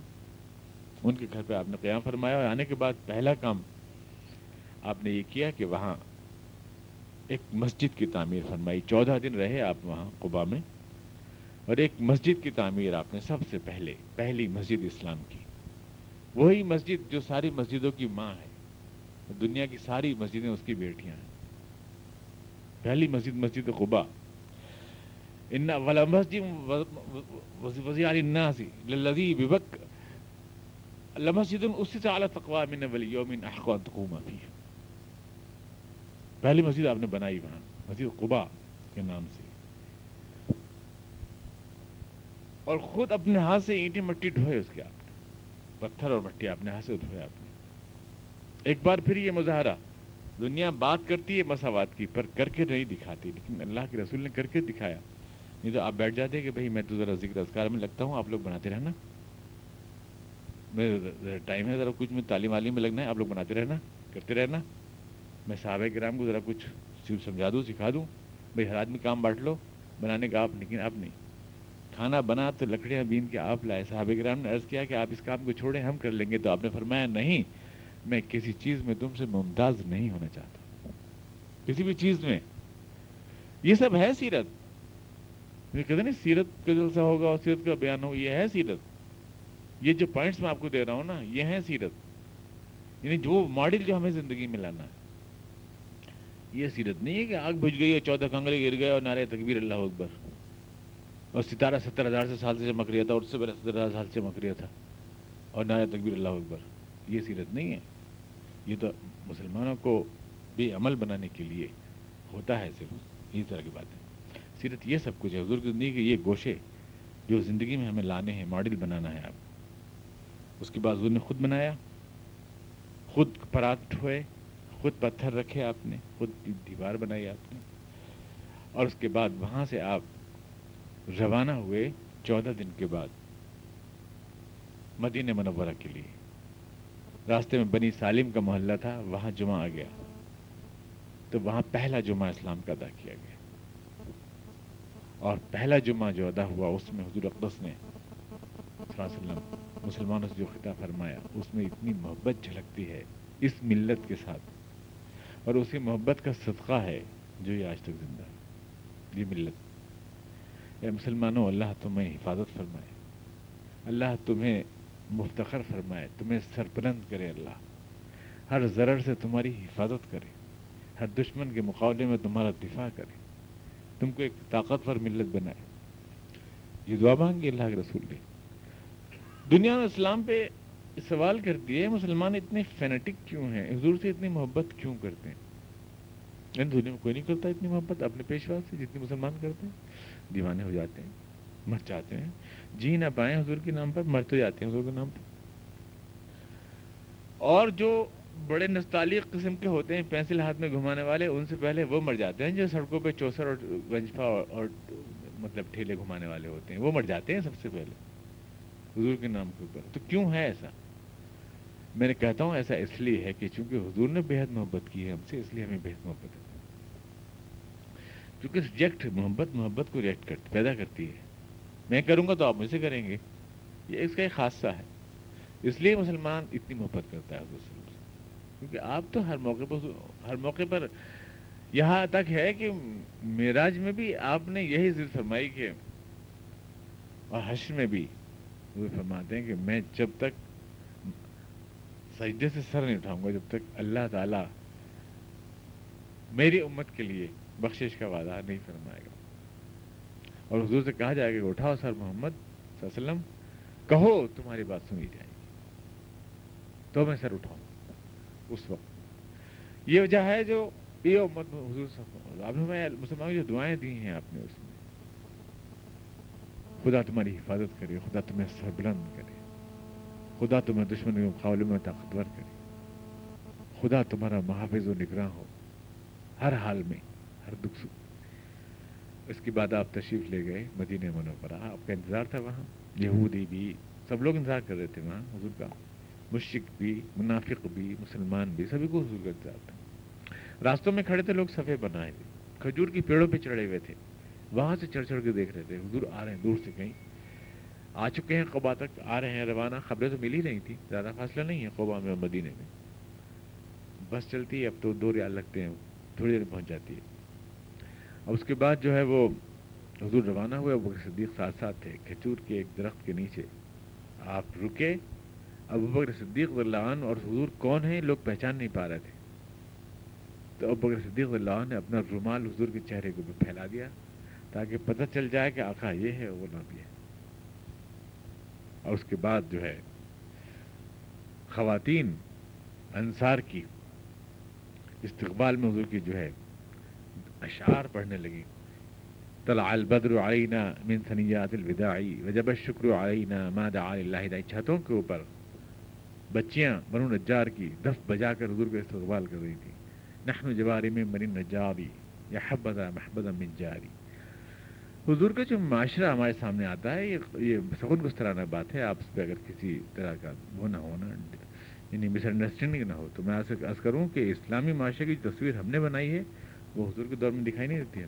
ان کے گھر پہ آپ نے قیام فرمایا اور آنے کے بعد پہلا کام آپ نے یہ کیا کہ وہاں ایک مسجد کی تعمیر فرمائی۔ چودہ دن رہے آپ وہاں قبا میں اور ایک مسجد کی تعمیر آپ نے سب سے پہلے، پہلی مسجد اسلام کی۔ وہی مسجد جو ساری مسجدوں کی ماں ہے۔ دنیا کی ساری مسجدیں اس کی بیٹیاں ہیں۔ پہلی مسجد مسجد قبا ان والا مسجد وزیر الناس للذی ببک لمسجد اسی سے اعلیٰ تقوا من ولیوم احقا تقوم فیہ۔ پہلی مسجد آپ نے بنائی وہاں، مسجد قبا کے نام سے۔ اور خود اپنے ہاتھ سے اینٹیں مٹی ڈھوئے اس کے آپ نے۔ پتھر اور مٹی اپنے ہاتھ سے دھوئے آپ نے۔ ایک بار پھر یہ مظاہرہ، دنیا بات کرتی ہے مساوات کی، پر کر کے نہیں دکھاتی، لیکن اللہ کے رسول نے کر کے دکھایا۔ نہیں تو آپ بیٹھ جاتے کہ بھائی میں تو ذرا ذکر اذکار میں لگتا ہوں، آپ لوگ بناتے رہنا۔ میں ٹائم ہے، ذرا کچھ میں تعلیم عالم میں لگنا ہے، آپ لوگ بناتے رہنا، کرتے رہنا۔ میں صحابہ کرام کو ذرا کچھ سمجھا دوں، سکھا دوں۔ بھائی ہر آدمی کام بانٹ لو، بنانے کا آپ، لیکن آپ نہیں۔ کھانا بنا تو لکڑیاں بین کے آپ لائے۔ صحابہ کرام نے عرض کیا کہ آپ اس کام کو چھوڑیں، ہم کر لیں گے۔ تو آپ نے فرمایا نہیں، میں کسی چیز میں تم سے ممتاز نہیں ہونا چاہتا۔ کسی بھی چیز میں۔ یہ سب ہے سیرت۔ کہتے نہیں سیرت کا جلسہ ہوگا اور سیرت کا بیان ہو، یہ ہے سیرت۔ یہ جو پوائنٹس میں آپ کو دے رہا ہوں نا، یہ ہے سیرت۔ یعنی جو ماڈل جو ہمیں زندگی میں لانا ہے۔ یہ سیرت نہیں ہے کہ آگ بجھ گئی ہے چودہ کنگلے گر گئے اور نعرے تکبیر اللہ اکبر۔ اور ستارہ ستر ہزار سے سال سے چمک رہا تھا اور اس سے پہلے ستر ہزار سال سے چمک رہا تھا۔ اور نعرہ تکبیر اللہ اکبر۔ یہ سیرت نہیں ہے۔ یہ تو مسلمانوں کو بے عمل بنانے کے لیے ہوتا ہے صرف۔ یہ طرح کی بات ہے۔ سیرت یہ سب کچھ ہے۔ حضور کی زندگی کے یہ گوشے جو زندگی میں ہمیں لانے ہیں، ماڈل بنانا ہے آپ اس کے بعد حضور نے خود بنایا، خود پرات ہوئے خود پتھر رکھے آپ نے، خود دیوار بنائی آپ نے۔ اور اس کے بعد وہاں سے آپ روانہ ہوئے چودہ دن کے بعد مدینہ منورہ کے لیے۔ راستے میں بنی سالم کا محلہ تھا، وہاں جمعہ آ گیا۔ تو وہاں پہلا جمعہ اسلام کا ادا کیا گیا۔ اور پہلا جمعہ جو ادا ہوا، اس میں حضور اقدس نے صلی اللہ علیہ وسلم، مسلمانوں سے جو خطہ فرمایا، اس میں اتنی محبت جھلکتی ہے اس ملت کے ساتھ۔ اور اسی محبت کا صدقہ ہے جو یہ آج تک زندہ ہے۔ یہ ملت۔ اے مسلمانوں، اللہ تمہیں حفاظت فرمائے۔ اللہ تمہیں مفتخر فرمائے، تمہیں سرپرند کرے اللہ۔ ہر ضرر سے تمہاری حفاظت کرے۔ ہر دشمن کے مقابلے میں تمہارا دفاع کرے۔ تم کو ایک طاقتور ملت بنائے۔ یہ دعا مانگی اللہ کے رسول نے۔ دنیا میں اسلام پہ سوال کرتی ہے مسلمان اتنے فینیٹک کیوں ہیں؟ حضور سے اتنی محبت کیوں کرتے ہیں؟ یعنی دنیا میں کوئی نہیں کرتا اتنی محبت، اپنے پیشوا سے جتنی مسلمان کرتے ہیں، دیوانے ہو جاتے ہیں، مر جاتے ہیں۔ جی نہ پائیں حضور کے نام پر، مر تو جاتے ہیں حضور کے نام پر۔ اور جو بڑے نستعلیق قسم کے ہوتے ہیں، پینسل ہاتھ میں گھمانے والے، ان سے پہلے وہ مر جاتے ہیں جو سڑکوں پہ چوسر اور گنجفا اور مطلب ٹھیلے گھمانے والے ہوتے ہیں، وہ مر جاتے ہیں سب سے پہلے۔ حضور کے نام کے اوپر۔ تو کیوں ہے ایسا؟ میں نے کہتا ہوں ایسا اس لیے ہے کہ چونکہ حضور نے بےحد محبت کی ہے ہم سے، اس لیے ہمیں بےحد محبت ہے۔ چونکہ ریجیکٹ محبت محبت کو ریئیکٹ کرتی، پیدا کرتی ہے۔ میں کروں گا تو آپ مجھ سے کریں گے۔ یہ اس کا ایک خاصہ ہے۔ اس لیے مسلمان اتنی محبت کرتا ہے حضور سے۔ کیونکہ آپ تو ہر موقع پر، ہر موقع پر یہاں تک ہے کہ معراج میں بھی آپ نے یہی ضد فرمائی کہ اور حشر میں بھی وہ فرماتے ہیں کہ میں جب تک سجدے سے سر نہیں اٹھاؤں گا جب تک اللہ تعالیٰ میری امت کے لیے بخشش کا وعدہ نہیں فرمائے گا۔ اور حضور سے کہا جائے گا کہ اٹھاؤ سر محمد صلی اللہ علیہ وسلم، کہو تمہاری بات سنی جائے گی۔ تو میں سر اٹھاؤں اس وقت۔ یہ وجہ ہے جو یہ امت حضور آپ نے مسلمانوں جو دعائیں دی ہیں آپ نے اس میں، خدا تمہاری حفاظت کرے، خدا تمہیں سربلند کرے۔ خدا تمہیں دشمن کے مقابلے میں طاقتور کرے۔ خدا تمہارا محافظ و نگراں ہو، ہر حال میں، ہر دکھ سکھ اس کے بعد آپ تشریف لے گئے مدینہ منورہ۔ آپ کا انتظار تھا وہاں۔ یہودی بھی، سب لوگ انتظار کر رہے تھے وہاں، حضور کا۔ مشرق بھی، منافق بھی، مسلمان بھی، سبھی کو حضور کا انتظار تھا۔ راستوں میں کھڑے تھے، لوگ صفے بنائے ہوئے۔ کھجور کی پیڑوں پہ چڑھے ہوئے تھے۔ وہاں سے چڑھ چڑھ کے دیکھ رہے تھے۔ حضور آ رہے ہیں، دور سے کہیں۔ آ چکے ہیں قبا تک، آ رہے ہیں، روانہ خبریں تو مل ہی نہیں تھیں زیادہ فاصلہ نہیں ہے قبا میں اور مدینے میں۔ بس چلتی ہے، اب تو دو ریال لگتے ہیں، تھوڑی دیر پہنچ جاتی ہے۔ اب اس کے بعد جو ہے وہ حضور روانہ ہوئے، ابو بکر صدیق ساتھ ساتھ تھے، کھچور کے ایک درخت کے نیچے۔ آپ رکے، ابو بکر صدیق اللہ عنہ اور حضور کون ہیں؟ لوگ پہچان نہیں پا رہے تھے۔ تو ابو بکر صدیق اللہ عنہ نے اپنا رومال حضور کے چہرے کو پھیلا دیا، تاکہ پتہ چل جائے کہ آقا یہ ہے وہ نہ بھی ہے۔ اور اس کے بعد جو ہے خواتین انصار کی استقبال میں حضور کی جو ہے اشعار پڑھنے لگی طلع البدر علینا من ثنیات الوداعی وجب الشکر علینا ما دعا اللہ دائی۔ چھتوں کے اوپر بچیاں بنو نجار کی دف بجا کر حضور کا استقبال کر رہی تھی نحن جواری میں من نجاری یا حبذا محبذا من جاری۔ حضور کا جو معاشرہ ہمارے سامنے آتا ہے، یہ سکون گسترانہ بات ہے۔ آپ اس پہ اگر کسی طرح کا وہ نہ ہونا یعنی مس انڈرسٹینڈنگ نہ ہو، تو میں عرض کروں کہ اسلامی معاشرے کی جو تصویر ہم نے بنائی ہے، وہ حضور کے دور میں دکھائی نہیں دیتی ہے۔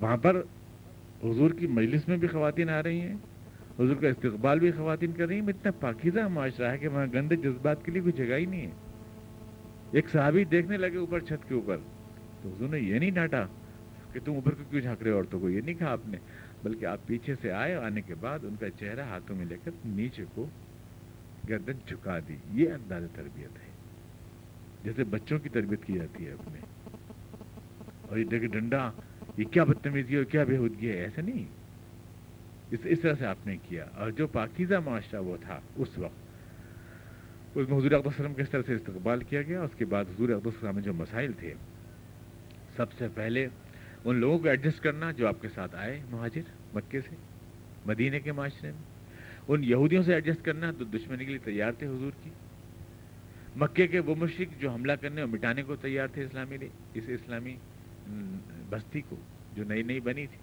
وہاں پر حضور کی مجلس میں بھی خواتین آ رہی ہیں، حضور کا استقبال بھی خواتین کر رہی ہیں، اتنا پاکیزہ معاشرہ ہے کہ وہاں گندے جذبات کے لیے کوئی جگہ ہی نہیں ہے۔ ایک صحابی دیکھنے لگے اوپر، چھت کے اوپر، تو حضور نے یہ نہیں ڈانٹا۔ کہ تم اوپر کو کیوں جھانک رہے عورتوں کو یہ نہیں کہا آپ نے؟ بلکہ آپ پیچھے سے آئے آنے کے بعد ان کا چہرہ ہاتھوں میں لے کر نیچے کو گردن جھکا دی۔ یہ انداز تربیت ہے، جیسے بچوں کی تربیت کی جاتی ہے اپنے۔ اور یہ دیکھے ڈنڈا، یہ کیا بدتمیزی اور کیا بےحودگی ہے؟ ایسا نہیں۔ اس اس طرح سے آپ نے کیا۔ اور جو پاکیزہ معاشرہ وہ تھا اس وقت، اس میں حضور وسلم کس طرح سے استقبال کیا گیا؟ اس کے بعد حضور السلام میں جو مسائل تھے، سب سے پہلے ان لوگوں کو ایڈجسٹ کرنا جو آپ کے ساتھ آئے مہاجر مکے سے مدینے کے معاشرے میں۔ ان یہودیوں سے ایڈجسٹ کرنا تو دشمنی کے لیے تیار تھے حضور کی۔ مکے کے وہ مشرق جو حملہ کرنے اور مٹانے کو تیار تھے اسلامی لیے، اس اسلامی بستی کو جو نئی نئی بنی تھی۔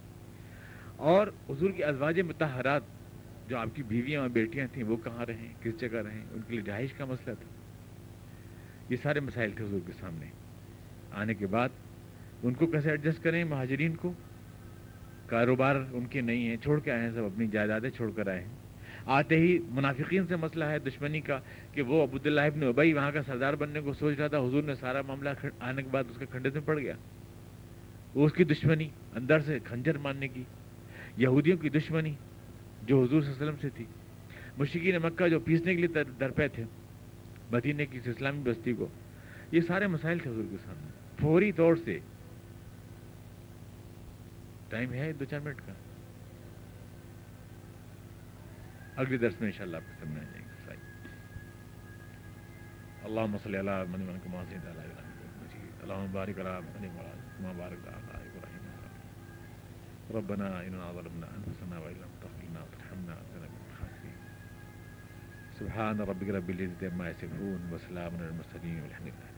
اور حضور کی ازواج متحرات جو آپ کی بیویاں اور بیٹیاں تھیں، وہ کہاں رہیں؟ کس جگہ رہیں؟ ان کے لیے رہائش کا مسئلہ تھا۔ یہ سارے مسائل تھے حضور کے سامنے۔ آنے کے بعد ان کو کیسے ایڈجسٹ کریں مہاجرین کو؟ کاروبار ان کے نہیں ہیں، چھوڑ کے آئے ہیں سب، اپنی جائیدادیں چھوڑ کر آئے ہیں۔ آتے ہی منافقین سے مسئلہ ہے، دشمنی کا، کہ وہ عبداللہ ابن ابئی وہاں کا سردار بننے کو سوچ رہا تھا، حضور نے سارا معاملہ آنے کے بعد اس کے کھنڈے میں پڑ گیا۔ وہ اس کی دشمنی، اندر سے کھنجر ماننے کی، یہودیوں کی دشمنی جو حضور صلی اللہ علیہ وسلم سے تھی۔ مشکین مکہ جو پیسنے کے لیے درپے تھے مدینے کی اسلامی بستی کو، یہ سارے مسائل تھے حضور کے سامنے۔ فوری طور سے ٹائم ہے دو چار منٹ کا۔ اگلی درس میں انشاءاللہ آپ کو سمجھا جائیں گے۔ اللہ مسئلہ اللہ منی من کو محسن اللہ مبارک اللہ منی مبارک اللہ ربنا إننا ظلمنا أنفسنا وإن لم تغفر لنا وترحمنا لنكن من الخاسرين سبحان ربك رب العزة عما يصفون وسلام على المرسلين والحمد لله